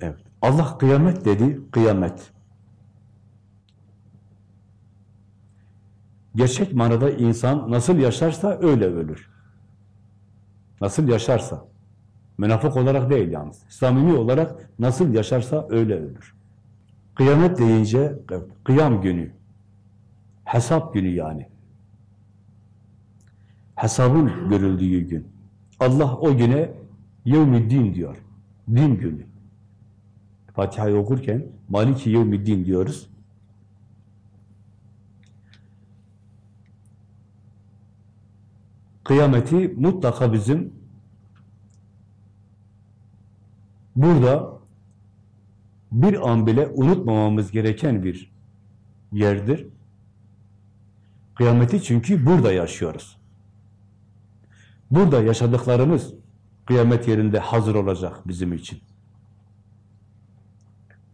Evet. Allah kıyamet dedi, kıyamet. Gerçek manada insan nasıl yaşarsa öyle ölür. Nasıl yaşarsa. Münafık olarak değil yalnız. Samimi olarak nasıl yaşarsa öyle ölür. Kıyamet deyince kıyam günü. Hesap günü yani. Hesabın görüldüğü gün. Allah o güne yevmiddin diyor. Din günü. Fatiha'yı okurken Maliki yevmiddin diyoruz. Kıyameti mutlaka bizim burada bir an bile unutmamamız gereken bir yerdir. Kıyameti çünkü burada yaşıyoruz. Burada yaşadıklarımız kıyamet yerinde hazır olacak bizim için.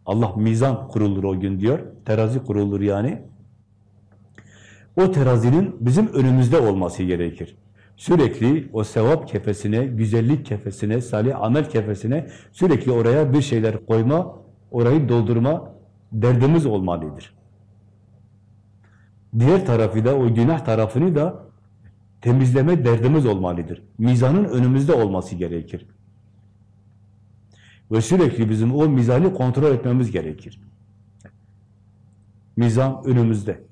Allah mizan kurulur o gün diyor. Terazi kurulur yani. O terazinin bizim önümüzde olması gerekir. Sürekli o sevap kefesine, güzellik kefesine, salih amel kefesine sürekli oraya bir şeyler koyma, orayı doldurma derdimiz olmalıdır. Diğer tarafı da, o günah tarafını da temizleme derdimiz olmalıdır. Mizanın önümüzde olması gerekir. Ve sürekli bizim o mizanı kontrol etmemiz gerekir. Mizan önümüzde.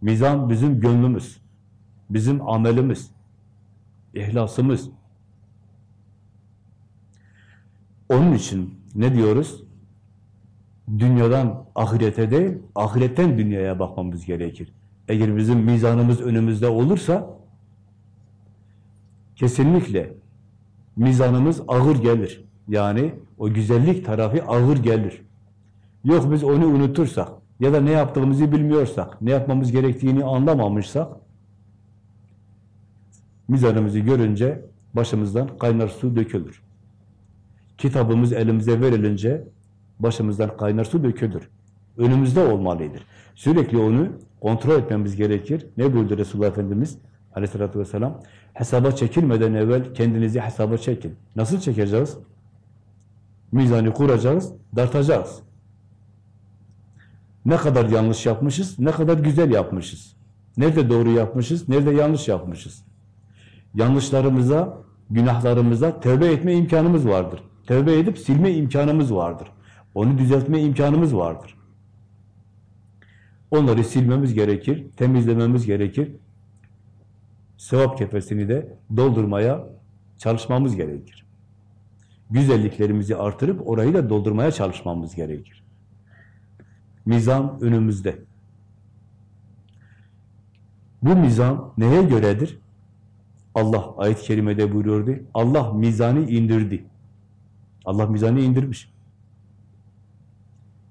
Mizan bizim gönlümüz, bizim amelimiz, ihlasımız. Onun için ne diyoruz? Dünyadan ahirete değil, ahiretten dünyaya bakmamız gerekir. Eğer bizim mizanımız önümüzde olursa, kesinlikle mizanımız ağır gelir. Yani o güzellik tarafı ağır gelir. Yok biz onu unutursak ya da ne yaptığımızı bilmiyorsak, ne yapmamız gerektiğini anlamamışsak, mizanımızı görünce başımızdan kaynar su dökülür. Kitabımız elimize verilince başımızdan kaynar su dökülür. Önümüzde olmalıdır. Sürekli onu kontrol etmemiz gerekir. Ne buyurdu Resulullah Efendimiz aleyhissalatü vesselam? Hesaba çekilmeden evvel kendinizi hesaba çekin. Nasıl çekeceğiz? Mizanı kuracağız, dartacağız. Ne kadar yanlış yapmışız, ne kadar güzel yapmışız. Nerede doğru yapmışız, nerede yanlış yapmışız. Yanlışlarımıza, günahlarımıza tövbe etme imkanımız vardır. Tövbe edip silme imkanımız vardır. Onu düzeltme imkanımız vardır. Onları silmemiz gerekir, temizlememiz gerekir. Sevap kefesini de doldurmaya çalışmamız gerekir. Güzelliklerimizi artırıp orayı da doldurmaya çalışmamız gerekir. Mizan önümüzde. Bu mizan neye göredir? Allah ayet-i kerimede buyuruyordu. Allah mizanı indirdi. Allah mizanı indirmiş.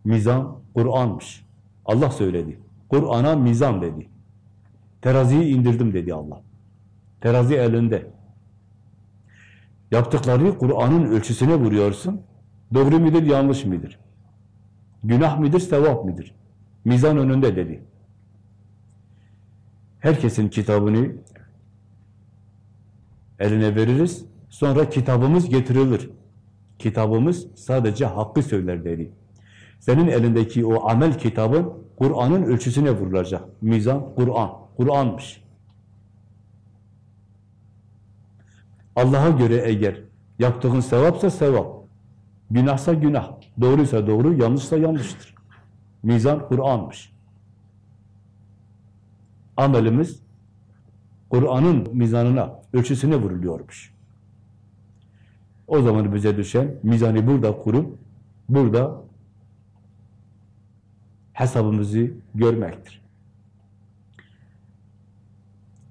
Mizan Kur'an'mış. Allah söyledi. Kur'an'a mizan dedi. Teraziyi indirdim dedi Allah. Terazi elinde. Yaptıkları Kur'an'ın ölçüsüne vuruyorsun. Doğru midir, yanlış mıdır? Günah mıdır, sevap mıdır? Mizan önünde dedi. Herkesin kitabını eline veririz. Sonra kitabımız getirilir. Kitabımız sadece hakkı söyler dedi. Senin elindeki o amel kitabın Kur'an'ın ölçüsüne vurulacak. Mizan Kur'an. Kur'an'mış. Allah'a göre eğer yaptığın sevapsa sevap, günahsa günah, doğruysa doğru, yanlışsa yanlıştır. Mizan Kur'an'mış. Amelimiz Kur'an'ın mizanına, ölçüsüne vuruluyormuş. O zaman bize düşen mizanı burada kurup, burada hesabımızı görmektir.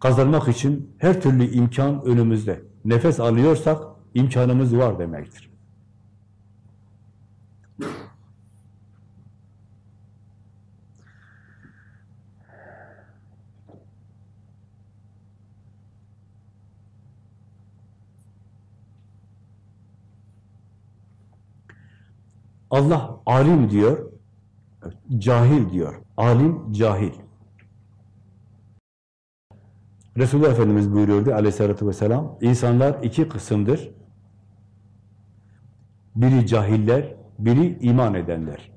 Kazanmak için her türlü imkan önümüzde. Nefes alıyorsak imkanımız var demektir. Allah alim diyor, cahil diyor. Alim, cahil. Resulullah Efendimiz buyuruyordu aleyhissalatü vesselam, insanlar iki kısımdır. Biri cahiller, biri iman edenler.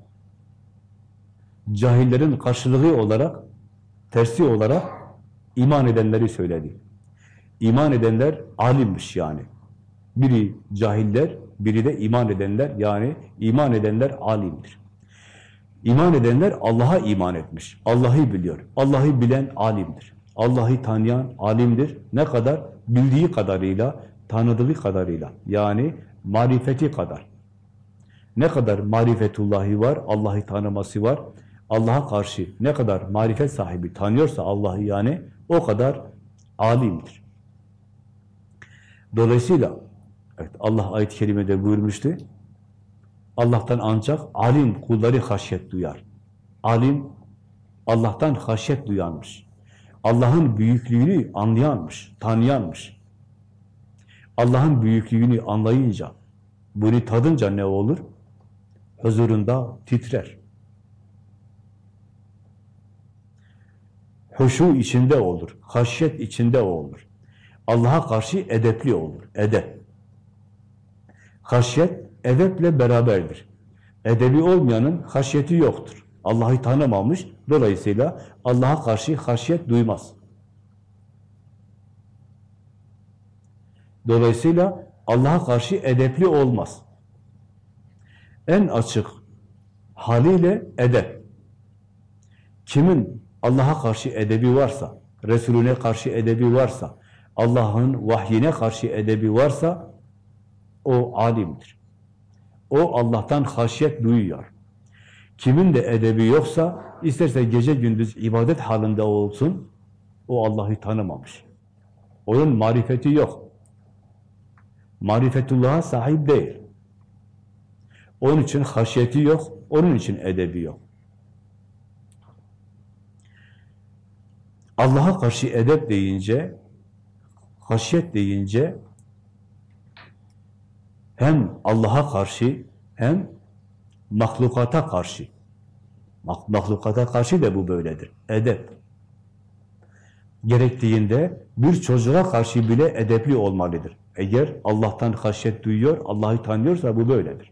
Cahillerin karşılığı olarak, tersi olarak iman edenleri söyledi. İman edenler alimmiş yani. Biri cahiller, biri de iman edenler yani iman edenler alimdir. İman edenler Allah'a iman etmiş. Allah'ı biliyor. Allah'ı bilen alimdir. Allah'ı tanıyan alimdir. Ne kadar? Bildiği kadarıyla, tanıdığı kadarıyla. Yani marifeti kadar. Ne kadar marifetullahi var, Allah'ı tanıması var. Allah'a karşı ne kadar marifet sahibi tanıyorsa Allah'ı yani o kadar alimdir. Dolayısıyla evet, Allah ayet-i kerimede buyurmuştu. Allah'tan ancak alim kulları haşyet duyar. Alim Allah'tan haşyet duyanmış. Allah'ın büyüklüğünü anlayanmış, tanıyanmış. Allah'ın büyüklüğünü anlayınca, bunu tadınca ne olur? Huzurunda titrer. Huşu içinde olur, haşyet içinde olur. Allah'a karşı edepli olur, edep. Haşyet, edeple beraberdir. Edebi olmayanın haşyeti yoktur. Allah'ı tanımamış, dolayısıyla Allah'a karşı haşyet duymaz. Dolayısıyla Allah'a karşı edepli olmaz. En açık haliyle edep. Kimin Allah'a karşı edebi varsa, Resulüne karşı edebi varsa, Allah'ın vahyine karşı edebi varsa, o alimdir. O Allah'tan haşyet duyuyor. Kimin de edebi yoksa, isterse gece gündüz ibadet halinde olsun, o Allah'ı tanımamış. Onun marifeti yok. Marifetullah'a sahip değil. Onun için haşyeti yok, onun için edebi yok. Allah'a karşı edep deyince, haşyet deyince hem Allah'a karşı hem mahlukata karşı. Mahlukata karşı da bu böyledir. Edep. Gerektiğinde bir çocuğa karşı bile edepli olmalıdır. Eğer Allah'tan haşyet duyuyor, Allah'ı tanıyorsa bu böyledir.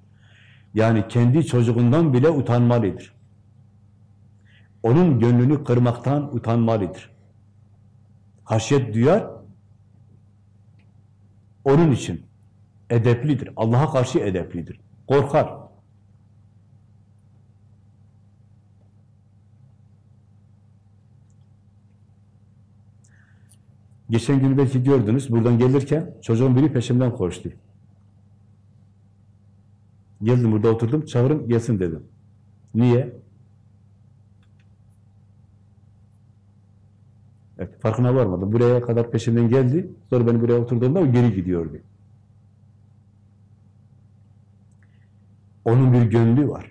Yani kendi çocuğundan bile utanmalıdır. onun gönlünü kırmaktan utanmalıdır. Haşyet duyar, onun için edeplidir. Allah'a karşı edeplidir. Korkar. Geçen gün belki gördünüz, buradan gelirken çocuğun biri peşimden koştu. Geldim burada oturdum, çağırın gelsin dedim. Niye? Evet, farkına varmadım. Buraya kadar peşimden geldi, sonra beni buraya oturduğumda o geri gidiyordu. Onun bir gönlü var.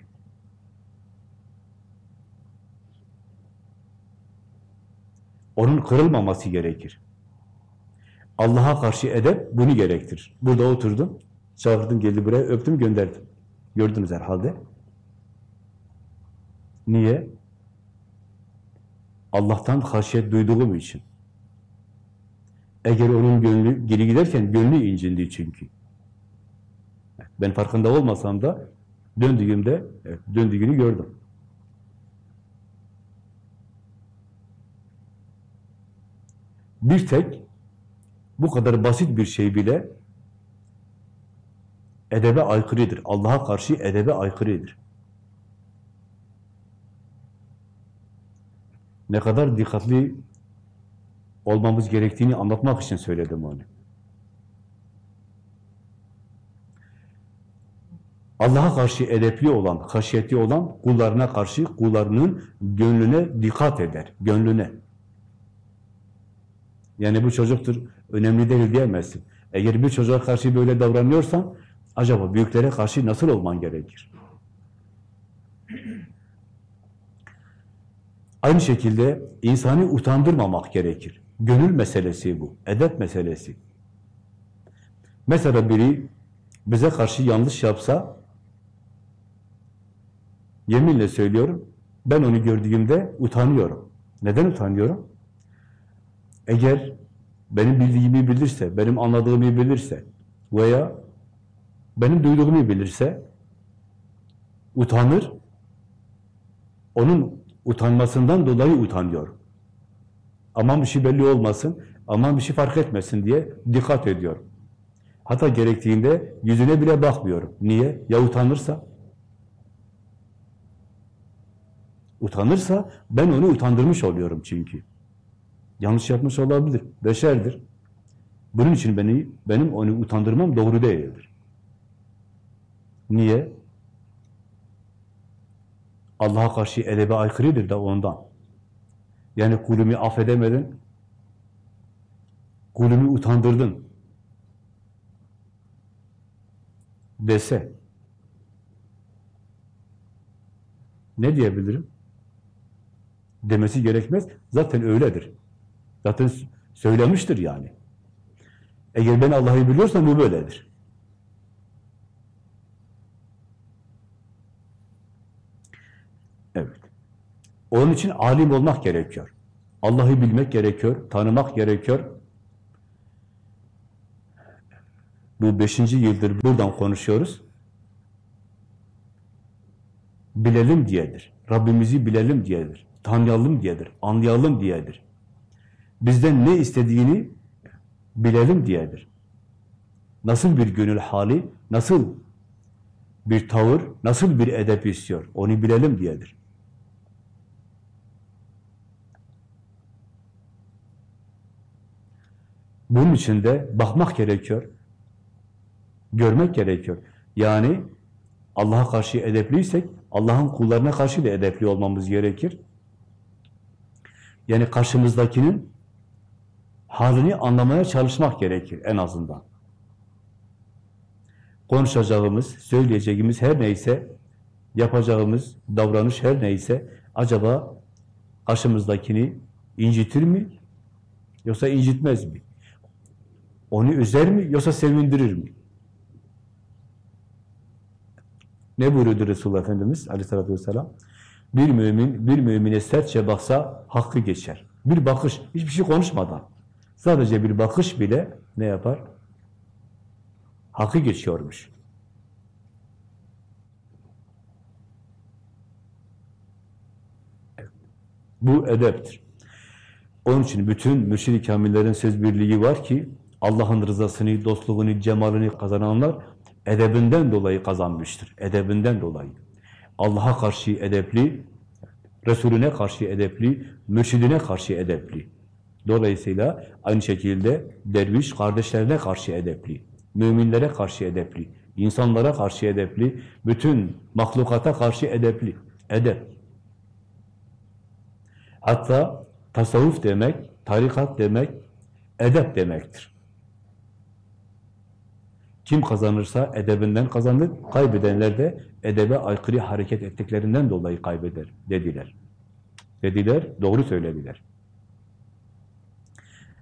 Onun kırılmaması gerekir. Allah'a karşı edep bunu gerektirir. Burada oturdum, çağırdım geldi buraya, öptüm gönderdim. Gördünüz herhalde. Niye? Allah'tan haşyet duyduğum için. Eğer onun gönlü geri giderken gönlü incindi çünkü. Ben farkında olmasam da döndüğümde evet, döndüğünü gördüm. Bir tek bu kadar basit bir şey bile edebe aykırıdır. Allah'a karşı edebe aykırıdır. Ne kadar dikkatli olmamız gerektiğini anlatmak için söyledim onu. Allah'a karşı edepli olan, haşiyetli olan kullarına karşı kullarının gönlüne dikkat eder, gönlüne. Yani bu çocuktur, önemli değil diyemezsin. Eğer bir çocuğa karşı böyle davranıyorsan, acaba büyüklere karşı nasıl olman gerekir? Aynı şekilde insanı utandırmamak gerekir. Gönül meselesi bu, edep meselesi. Mesela biri bize karşı yanlış yapsa, yeminle söylüyorum, ben onu gördüğümde utanıyorum. Neden utanıyorum? Eğer benim bildiğimi bilirse, benim anladığımı bilirse veya benim duyduğumu bilirse utanır, onun utanmasından dolayı utanıyor. Aman bir şey belli olmasın, aman bir şey fark etmesin diye dikkat ediyor. Hatta gerektiğinde yüzüne bile bakmıyorum. Niye? Ya utanırsa? Utanırsa ben onu utandırmış oluyorum çünkü. Yanlış yapmış olabilir. Beşerdir. Bunun için beni benim onu utandırmam doğru değildir. Niye? Allah'a karşı edebe aykırıdır da ondan. Yani kulümü affedemedin, kulümü utandırdın dese ne diyebilirim? Demesi gerekmez. Zaten öyledir. Zaten söylemiştir yani. Eğer ben Allah'ı biliyorsam bu böyledir. Evet. Onun için alim olmak gerekiyor. Allah'ı bilmek gerekiyor, tanımak gerekiyor. Bu beşinci yıldır buradan konuşuyoruz. Bilelim diyedir. Rabbimizi bilelim diyedir. Tanıyalım diyedir. Anlayalım diyedir. Bizden ne istediğini bilelim diyedir. Nasıl bir gönül hali, nasıl bir tavır, nasıl bir edep istiyor, onu bilelim diyedir. Bunun için de bakmak gerekiyor. Görmek gerekiyor. Yani Allah'a karşı edepliysek, Allah'ın kullarına karşı da edepli olmamız gerekir. Yani karşımızdakinin halini anlamaya çalışmak gerekir en azından. Konuşacağımız, söyleyeceğimiz her neyse, yapacağımız davranış her neyse, acaba karşımızdakini incitir mi, yoksa incitmez mi? Onu üzer mi, yoksa sevindirir mi? Ne buyuruyordu Resulullah Efendimiz aleyhissalatü vesselam? Bir mümin, bir mümine sertçe baksa hakkı geçer. Bir bakış, hiçbir şey konuşmadan. Sadece bir bakış bile ne yapar? Hakkı geçiyormuş. Bu edeptir. Onun için bütün mürşid-i kamillerin söz birliği var ki Allah'ın rızasını, dostluğunu, cemalini kazananlar edebinden dolayı kazanmıştır. Edebinden dolayı. Allah'a karşı edepli, Resulüne karşı edepli, mürşidine karşı edepli. Dolayısıyla aynı şekilde derviş kardeşlerine karşı edepli, müminlere karşı edepli, insanlara karşı edepli, bütün mahlukata karşı edepli. Edep. Hatta tasavvuf demek, tarikat demek, edep demektir. Kim kazanırsa edebinden kazanır, kaybedenler de edebe aykırı hareket ettiklerinden dolayı kaybeder dediler. Dediler, doğru söylediler.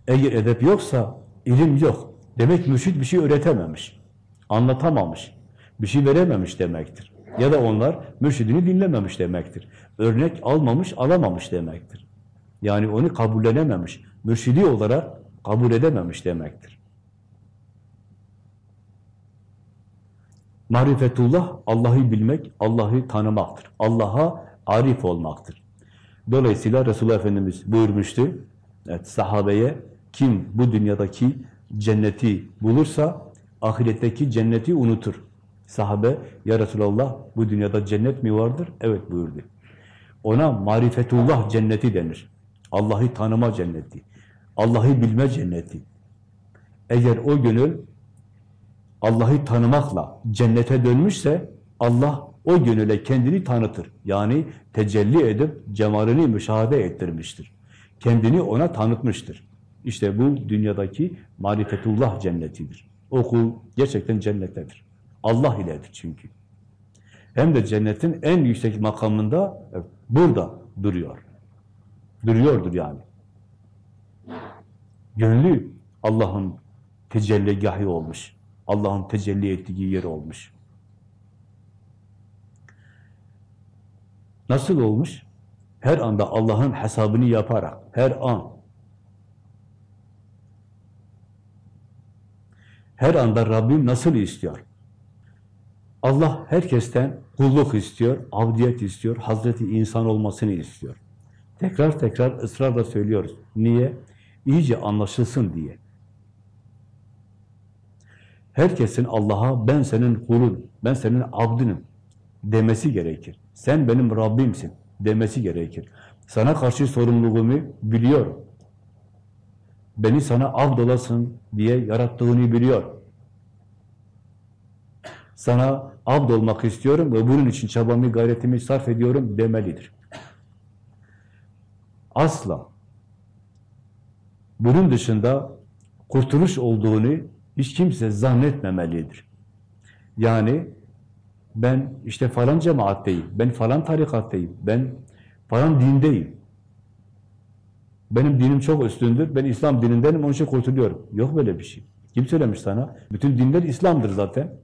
Eğer edep yoksa ilim yok. Demek mürşit bir şey öğretememiş, anlatamamış, bir şey verememiş demektir. Ya da onlar mürşidini dinlememiş demektir. Örnek almamış, alamamış demektir. Yani onu kabullenememiş, mürşidi olarak kabul edememiş demektir. Marifetullah, Allah'ı bilmek, Allah'ı tanımaktır. Allah'a arif olmaktır. Dolayısıyla Resulullah Efendimiz buyurmuştu, evet, sahabeye, kim bu dünyadaki cenneti bulursa, ahiretteki cenneti unutur. Sahabe, ya Resulallah bu dünyada cennet mi vardır? Evet buyurdu. Ona marifetullah cenneti denir. Allah'ı tanıma cenneti. Allah'ı bilme cenneti. Eğer o gönül Allah'ı tanımakla cennete dönmüşse Allah o gönüle kendini tanıtır. Yani tecelli edip cemalini müşahede ettirmiştir. Kendini ona tanıtmıştır. İşte bu dünyadaki marifetullah cennetidir. O kul gerçekten cennettedir. Allah iledir çünkü. Hem de cennetin en yüksek makamında burada duruyor. Duruyordur yani. Gönlü Allah'ın tecelligahı olmuş. Allah'ın tecelli ettiği yer olmuş. Nasıl olmuş? Her anda Allah'ın hesabını yaparak, her an. Her anda Rabbim nasıl istiyor? Allah herkesten kulluk istiyor, abdiyet istiyor, Hazreti insan olmasını istiyor. Tekrar tekrar ısrarla söylüyoruz. Niye? İyice anlaşılsın diye. Herkesin Allah'a ben senin kulun, ben senin abdinim demesi gerekir. Sen benim Rabbimsin demesi gerekir. Sana karşı sorumluluğumu biliyorum. Beni sana abd olasın diye yarattığını biliyor. Sana abd olmak istiyorum ve bunun için çabamı, gayretimi sarf ediyorum demelidir. Asla bunun dışında kurtuluş olduğunu hiç kimse zannetmemelidir. Yani ben işte falan cemaatteyim, ben falan tarikattayım, ben falan dindeyim. Benim dinim çok üstündür, ben İslam dinindenim, onun için kurtuluyorum. Yok böyle bir şey. Kim söylemiş sana? Bütün dinler İslam'dır zaten.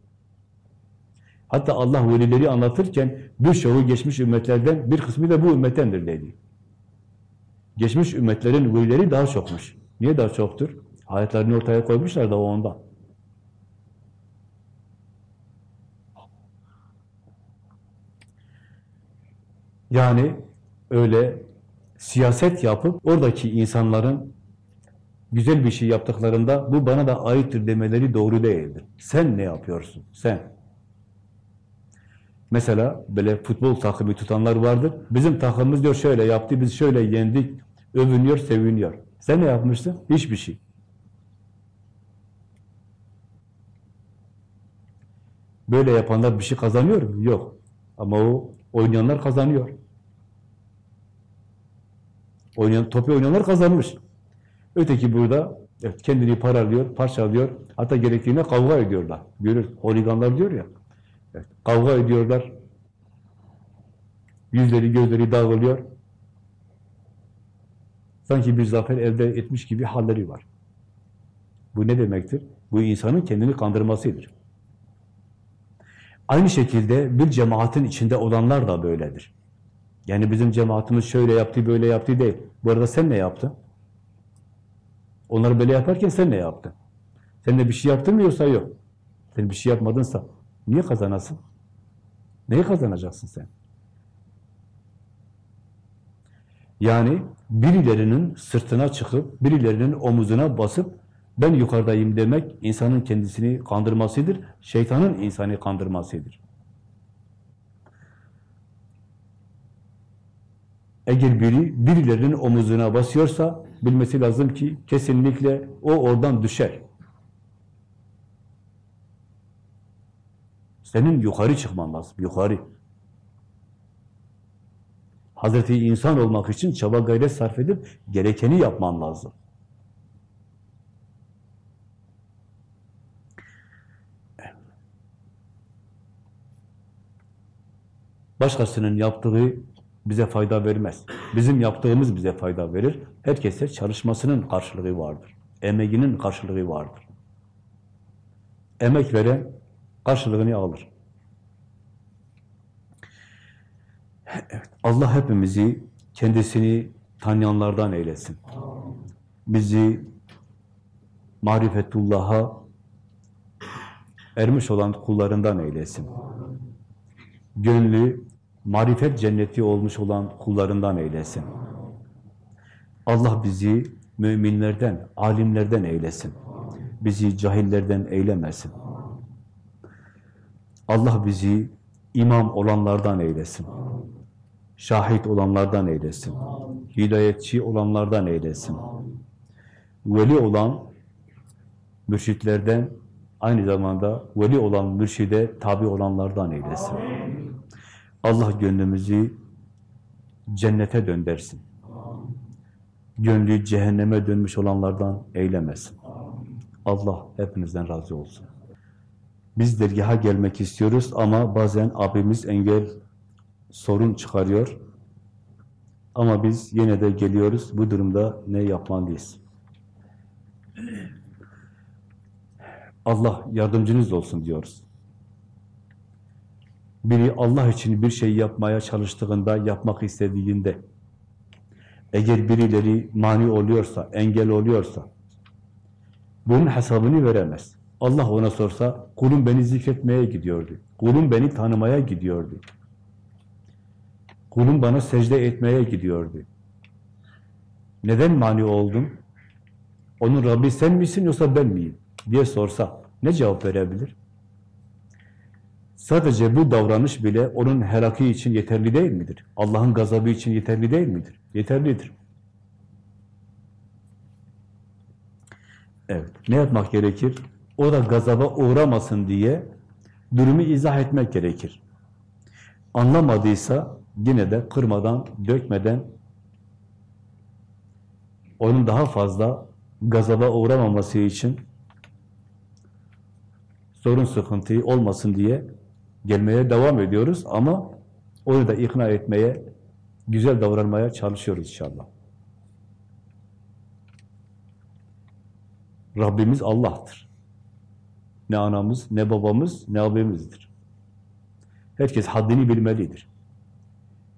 Hatta Allah velileri anlatırken birçoğu geçmiş ümmetlerden, bir kısmı da bu ümmettendir dedi. Geçmiş ümmetlerin velileri daha çokmuş. Niye daha çoktur? Hayatlarını ortaya koymuşlar da ondan. Yani öyle siyaset yapıp oradaki insanların güzel bir şey yaptıklarında bu bana da aittir demeleri doğru değildir. Sen ne yapıyorsun? Sen. Mesela böyle futbol takımı tutanlar vardır. Bizim takımımız diyor şöyle yaptı, biz şöyle yendik. Övünüyor, seviniyor. Sen ne yapmışsın? Hiçbir şey. Böyle yapanlar bir şey kazanıyor mu? Yok. Ama o oynayanlar kazanıyor. Oynayan, topu oynayanlar kazanmış. Öteki burada evet, kendini paralıyor, parçalıyor. Hatta gerektiğinde kavga ediyorlar. Görür, holiganlar diyor ya. Evet, kavga ediyorlar. Yüzleri, gözleri dağılıyor. Sanki bir zafer elde etmiş gibi halleri var. Bu ne demektir? Bu insanın kendini kandırmasıdır. Aynı şekilde bir cemaatin içinde olanlar da böyledir. Yani bizim cemaatimiz şöyle yaptı, böyle yaptı değil. Bu arada sen ne yaptın? Onları böyle yaparken sen ne yaptın? Sen de bir şey yaptın mı yoksa yok? Sen bir şey yapmadınsa niye kazanasın? Neyi kazanacaksın sen? Yani birilerinin sırtına çıkıp, birilerinin omuzuna basıp ben yukarıdayım demek insanın kendisini kandırmasıdır, şeytanın insanı kandırmasıdır. Eğer biri birilerinin omuzuna basıyorsa bilmesi lazım ki kesinlikle o oradan düşer. Senin yukarı çıkman lazım, yukarı. Hazreti insan olmak için çaba gayret sarf edip gerekeni yapman lazım. Başkasının yaptığı bize fayda vermez. Bizim yaptığımız bize fayda verir. Herkese çalışmasının karşılığı vardır. Emeğinin karşılığı vardır. Emek veren karşılığını alır. Evet, Allah hepimizi kendisini tanıyanlardan eylesin. Bizi marifetullah'a ermiş olan kullarından eylesin. Gönlü marifet cenneti olmuş olan kullarından eylesin. Allah bizi müminlerden, alimlerden eylesin. Bizi cahillerden eylemesin. Allah bizi imam olanlardan eylesin. Şahit olanlardan eylesin. Hidayetçi olanlardan eylesin. Veli olan mürşitlerden, aynı zamanda veli olan mürşide tabi olanlardan eylesin. Allah gönlümüzü cennete döndersin. Gönlü cehenneme dönmüş olanlardan eylemesin. Allah hepinizden razı olsun. Biz dergaha gelmek istiyoruz ama bazen abimiz engel sorun çıkarıyor. Ama biz yine de geliyoruz. Bu durumda ne yapmalıyız? Allah yardımcınız olsun diyoruz. Biri Allah için bir şey yapmaya çalıştığında, yapmak istediğinde, eğer birileri mani oluyorsa, engel oluyorsa, bunun hesabını veremez. Allah ona sorsa, kulum beni zikretmeye gidiyordu. Kulum beni tanımaya gidiyordu. Kulum bana secde etmeye gidiyordu. Neden mani oldum? Onun Rabbi sen misin yoksa ben miyim? diye sorsa ne cevap verebilir? Sadece bu davranış bile onun helaki için yeterli değil midir? Allah'ın gazabı için yeterli değil midir? Yeterlidir. Evet. Ne yapmak gerekir? O da gazaba uğramasın diye durumu izah etmek gerekir. Anlamadıysa yine de kırmadan, dökmeden onun daha fazla gazaba uğramaması için sorun sıkıntı olmasın diye gelmeye devam ediyoruz ama onu da ikna etmeye, güzel davranmaya çalışıyoruz inşallah. Rabbimiz Allah'tır. Ne anamız, ne babamız, ne abimizdir. Herkes haddini bilmelidir.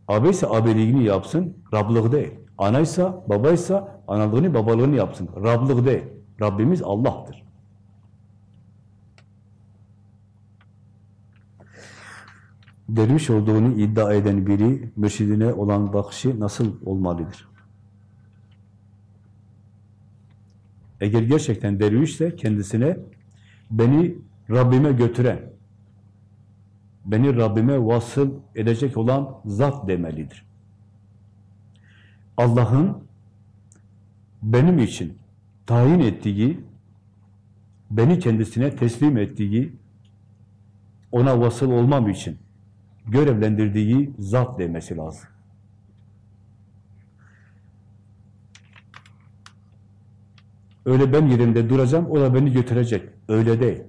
Abi ise abiliğini yapsın, Rablık değil. Anaysa, babaysa analığını, babalığını yapsın. Rablık değil. Rabbimiz Allah'tır. Derviş olduğunu iddia eden biri, mürşidine olan bakışı nasıl olmalıdır? Eğer gerçekten dervişse kendisine beni Rabbime götüren, beni Rabbime vasıl edecek olan zat demelidir. Allah'ın benim için tayin ettiği, beni kendisine teslim ettiği, ona vasıl olmam için görevlendirdiği zat demesi lazım. Öyle ben yerinde duracağım, o da beni götürecek. Öyle değil.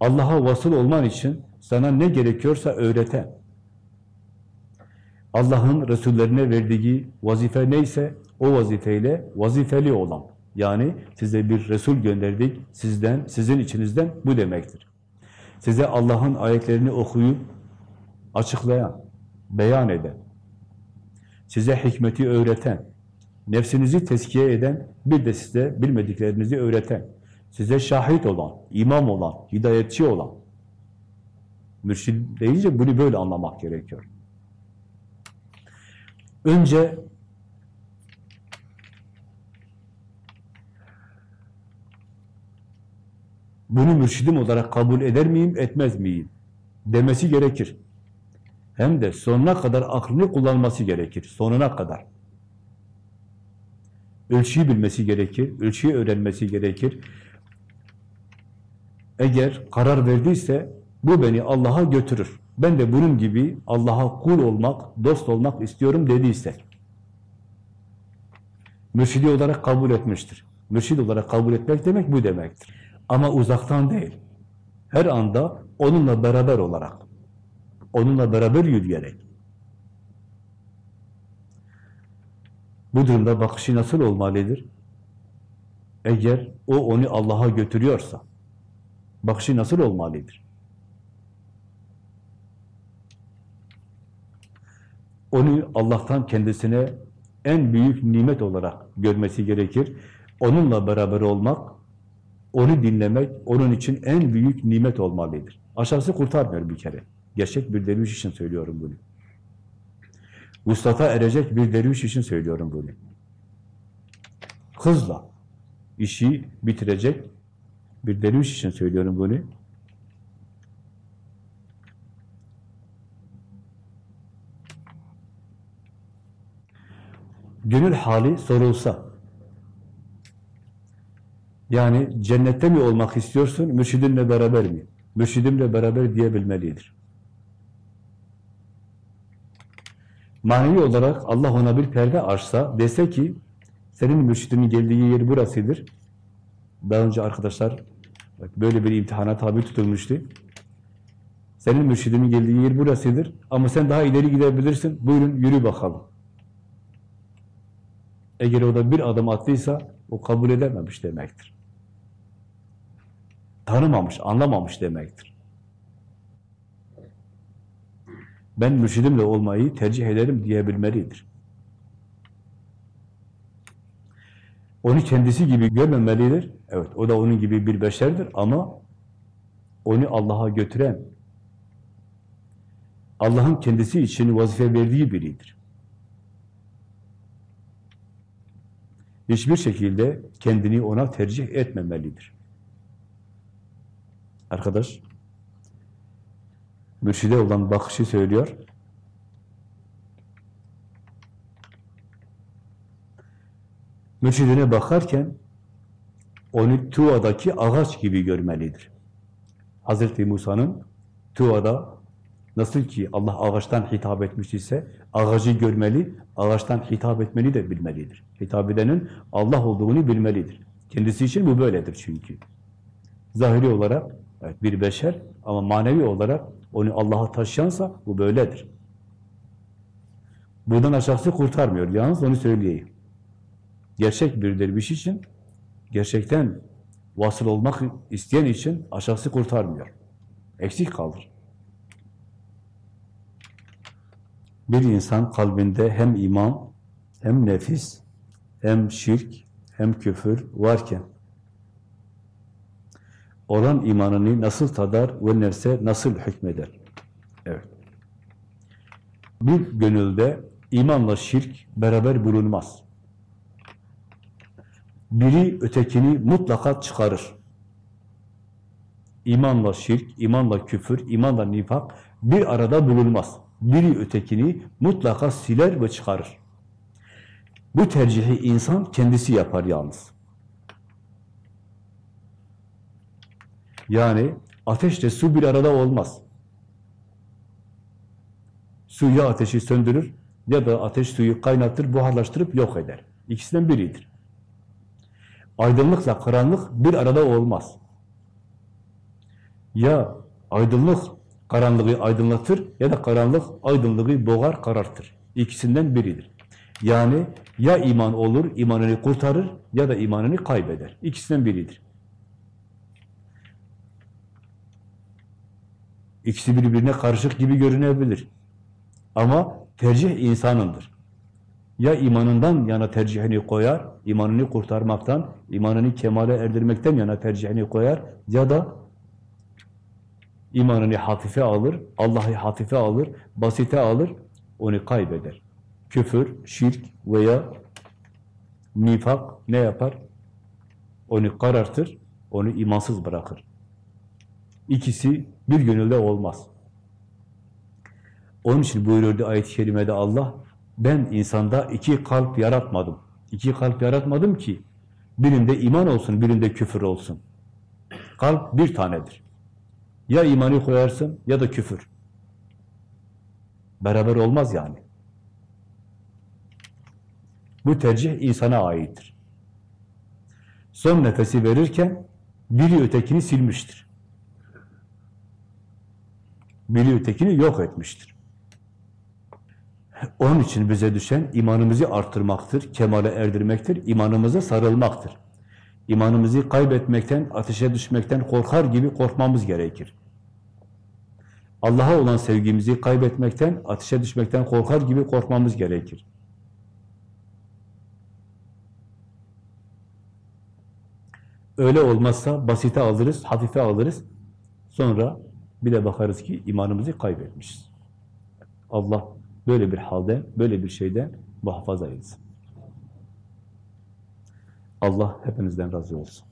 Allah'a vasıl olman için sana ne gerekiyorsa öğreten, Allah'ın Resullerine verdiği vazife neyse o vazifeyle vazifeli olan, yani size bir Resul gönderdik, sizden, sizin içinizden bu demektir. Size Allah'ın ayetlerini okuyup, açıklayan, beyan eden, size hikmeti öğreten, nefsinizi teskiye eden, bir de size bilmediklerinizi öğreten, size şahit olan, imam olan, hidayetçi olan, mürşid deyince bunu böyle anlamak gerekiyor. Önce bunu mürşidim olarak kabul eder miyim, etmez miyim demesi gerekir. Hem de sonuna kadar aklını kullanması gerekir. Sonuna kadar. Ölçüyü bilmesi gerekir, ölçüyü öğrenmesi gerekir. Eğer karar verdiyse bu beni Allah'a götürür. Ben de bunun gibi Allah'a kul olmak, dost olmak istiyorum dediyse mürşidi olarak kabul etmiştir. Mürşid olarak kabul etmek demek bu demektir. Ama uzaktan değil. Her anda onunla beraber olarak, onunla beraber yürüyerek. Bu durumda bakışı nasıl olmalıdır? Eğer o onu Allah'a götürüyorsa, bakışı nasıl olmalıdır? Onu Allah'tan kendisine en büyük nimet olarak görmesi gerekir. Onunla beraber olmak, onu dinlemek, onun için en büyük nimet olmalıdır. Aşağısı kurtarmıyor bir kere. Gerçek bir derviş için söylüyorum bunu. Vuslata erecek bir derviş için söylüyorum bunu. Hızla işi bitirecek bir derviş için söylüyorum bunu. Gönül hali sorulsa, yani cennette mi olmak istiyorsun, mürşidinle beraber mi? Mürşidimle beraber diyebilmelidir. Manevi olarak Allah ona bir perde açsa, dese ki, senin mürşidinin geldiği yer burasıdır. Daha önce arkadaşlar böyle bir imtihana tabi tutulmuştu. Senin mürşidinin geldiği yer burasıdır ama sen daha ileri gidebilirsin. Buyurun yürü bakalım. Eğer o da bir adım attıysa o kabul edememiş demektir. Tanımamış, anlamamış demektir. Ben mürşidimle olmayı tercih ederim diyebilmelidir. Onu kendisi gibi görmemelidir. Evet, o da onun gibi bir beşerdir ama onu Allah'a götüren, Allah'ın kendisi için vazife verdiği biridir. Hiçbir şekilde kendini ona tercih etmemelidir. Arkadaş, mürşide olan bakışı söylüyor. Mürşidine bakarken onu Tuva'daki ağaç gibi görmelidir. Hazreti Musa'nın Tuva'da nasıl ki Allah ağaçtan hitap etmiş ise ağacı görmeli, ağaçtan hitap etmeni de bilmelidir. Hitap edenin Allah olduğunu bilmelidir. Kendisi için bu böyledir çünkü. Zahiri olarak evet, bir beşer ama manevi olarak onu Allah'a taşıyansa bu böyledir. Buradan aşağısı kurtarmıyor. Yalnız onu söyleyeyim. Gerçek bir derviş için, gerçekten vasıl olmak isteyen için aşağısı kurtarmıyor. Eksik kalır. Bir insan kalbinde hem iman, hem nefis, hem şirk, hem küfür varken olan imanını nasıl tadar ve nefse nasıl hükmeder? Evet. Bir gönülde imanla şirk beraber bulunmaz. Biri ötekini mutlaka çıkarır. İmanla şirk, imanla küfür, imanla nifak bir arada bulunmaz. Biri ötekini mutlaka siler ve çıkarır. Bu tercihi insan kendisi yapar yalnız. Yani ateşle su bir arada olmaz. Su ya ateşi söndürür ya da ateş suyu kaynatır, buharlaştırıp yok eder. İkisinden biridir. Aydınlıkla karanlık bir arada olmaz. Ya aydınlık karanlığı aydınlatır ya da karanlık aydınlığı boğar, karartır. İkisinden biridir. Yani ya iman olur, imanını kurtarır ya da imanını kaybeder. İkisinden biridir. İkisi birbirine karışık gibi görünebilir. Ama tercih insanındır. Ya imanından yana tercihini koyar, imanını kurtarmaktan, imanını kemale erdirmekten yana tercihini koyar ya da imanını hafife alır, Allah'ı hafife alır, basite alır, onu kaybeder. Küfür, şirk veya nifak ne yapar? Onu karartır, onu imansız bırakır. İkisi bir gönülde olmaz. Onun için buyuruyordu ayet-i kerimede Allah, ben insanda iki kalp yaratmadım. İki kalp yaratmadım ki birinde iman olsun, birinde küfür olsun. Kalp bir tanedir. Ya imanı koyarsın ya da küfür. Beraber olmaz yani. Bu tercih insana aittir. Son nefesi verirken biri ötekini silmiştir. Biri ötekini yok etmiştir. Onun için bize düşen imanımızı artırmaktır, kemale erdirmektir, imanımıza sarılmaktır. İmanımızı kaybetmekten, ateşe düşmekten korkar gibi korkmamız gerekir. Allah'a olan sevgimizi kaybetmekten, ateşe düşmekten korkar gibi korkmamız gerekir. Öyle olmazsa basite alırız, hafife alırız. Sonra bir de bakarız ki imanımızı kaybetmişiz. Allah böyle bir halde, böyle bir şeyden muhafaza etsin. Allah hepinizden razı olsun.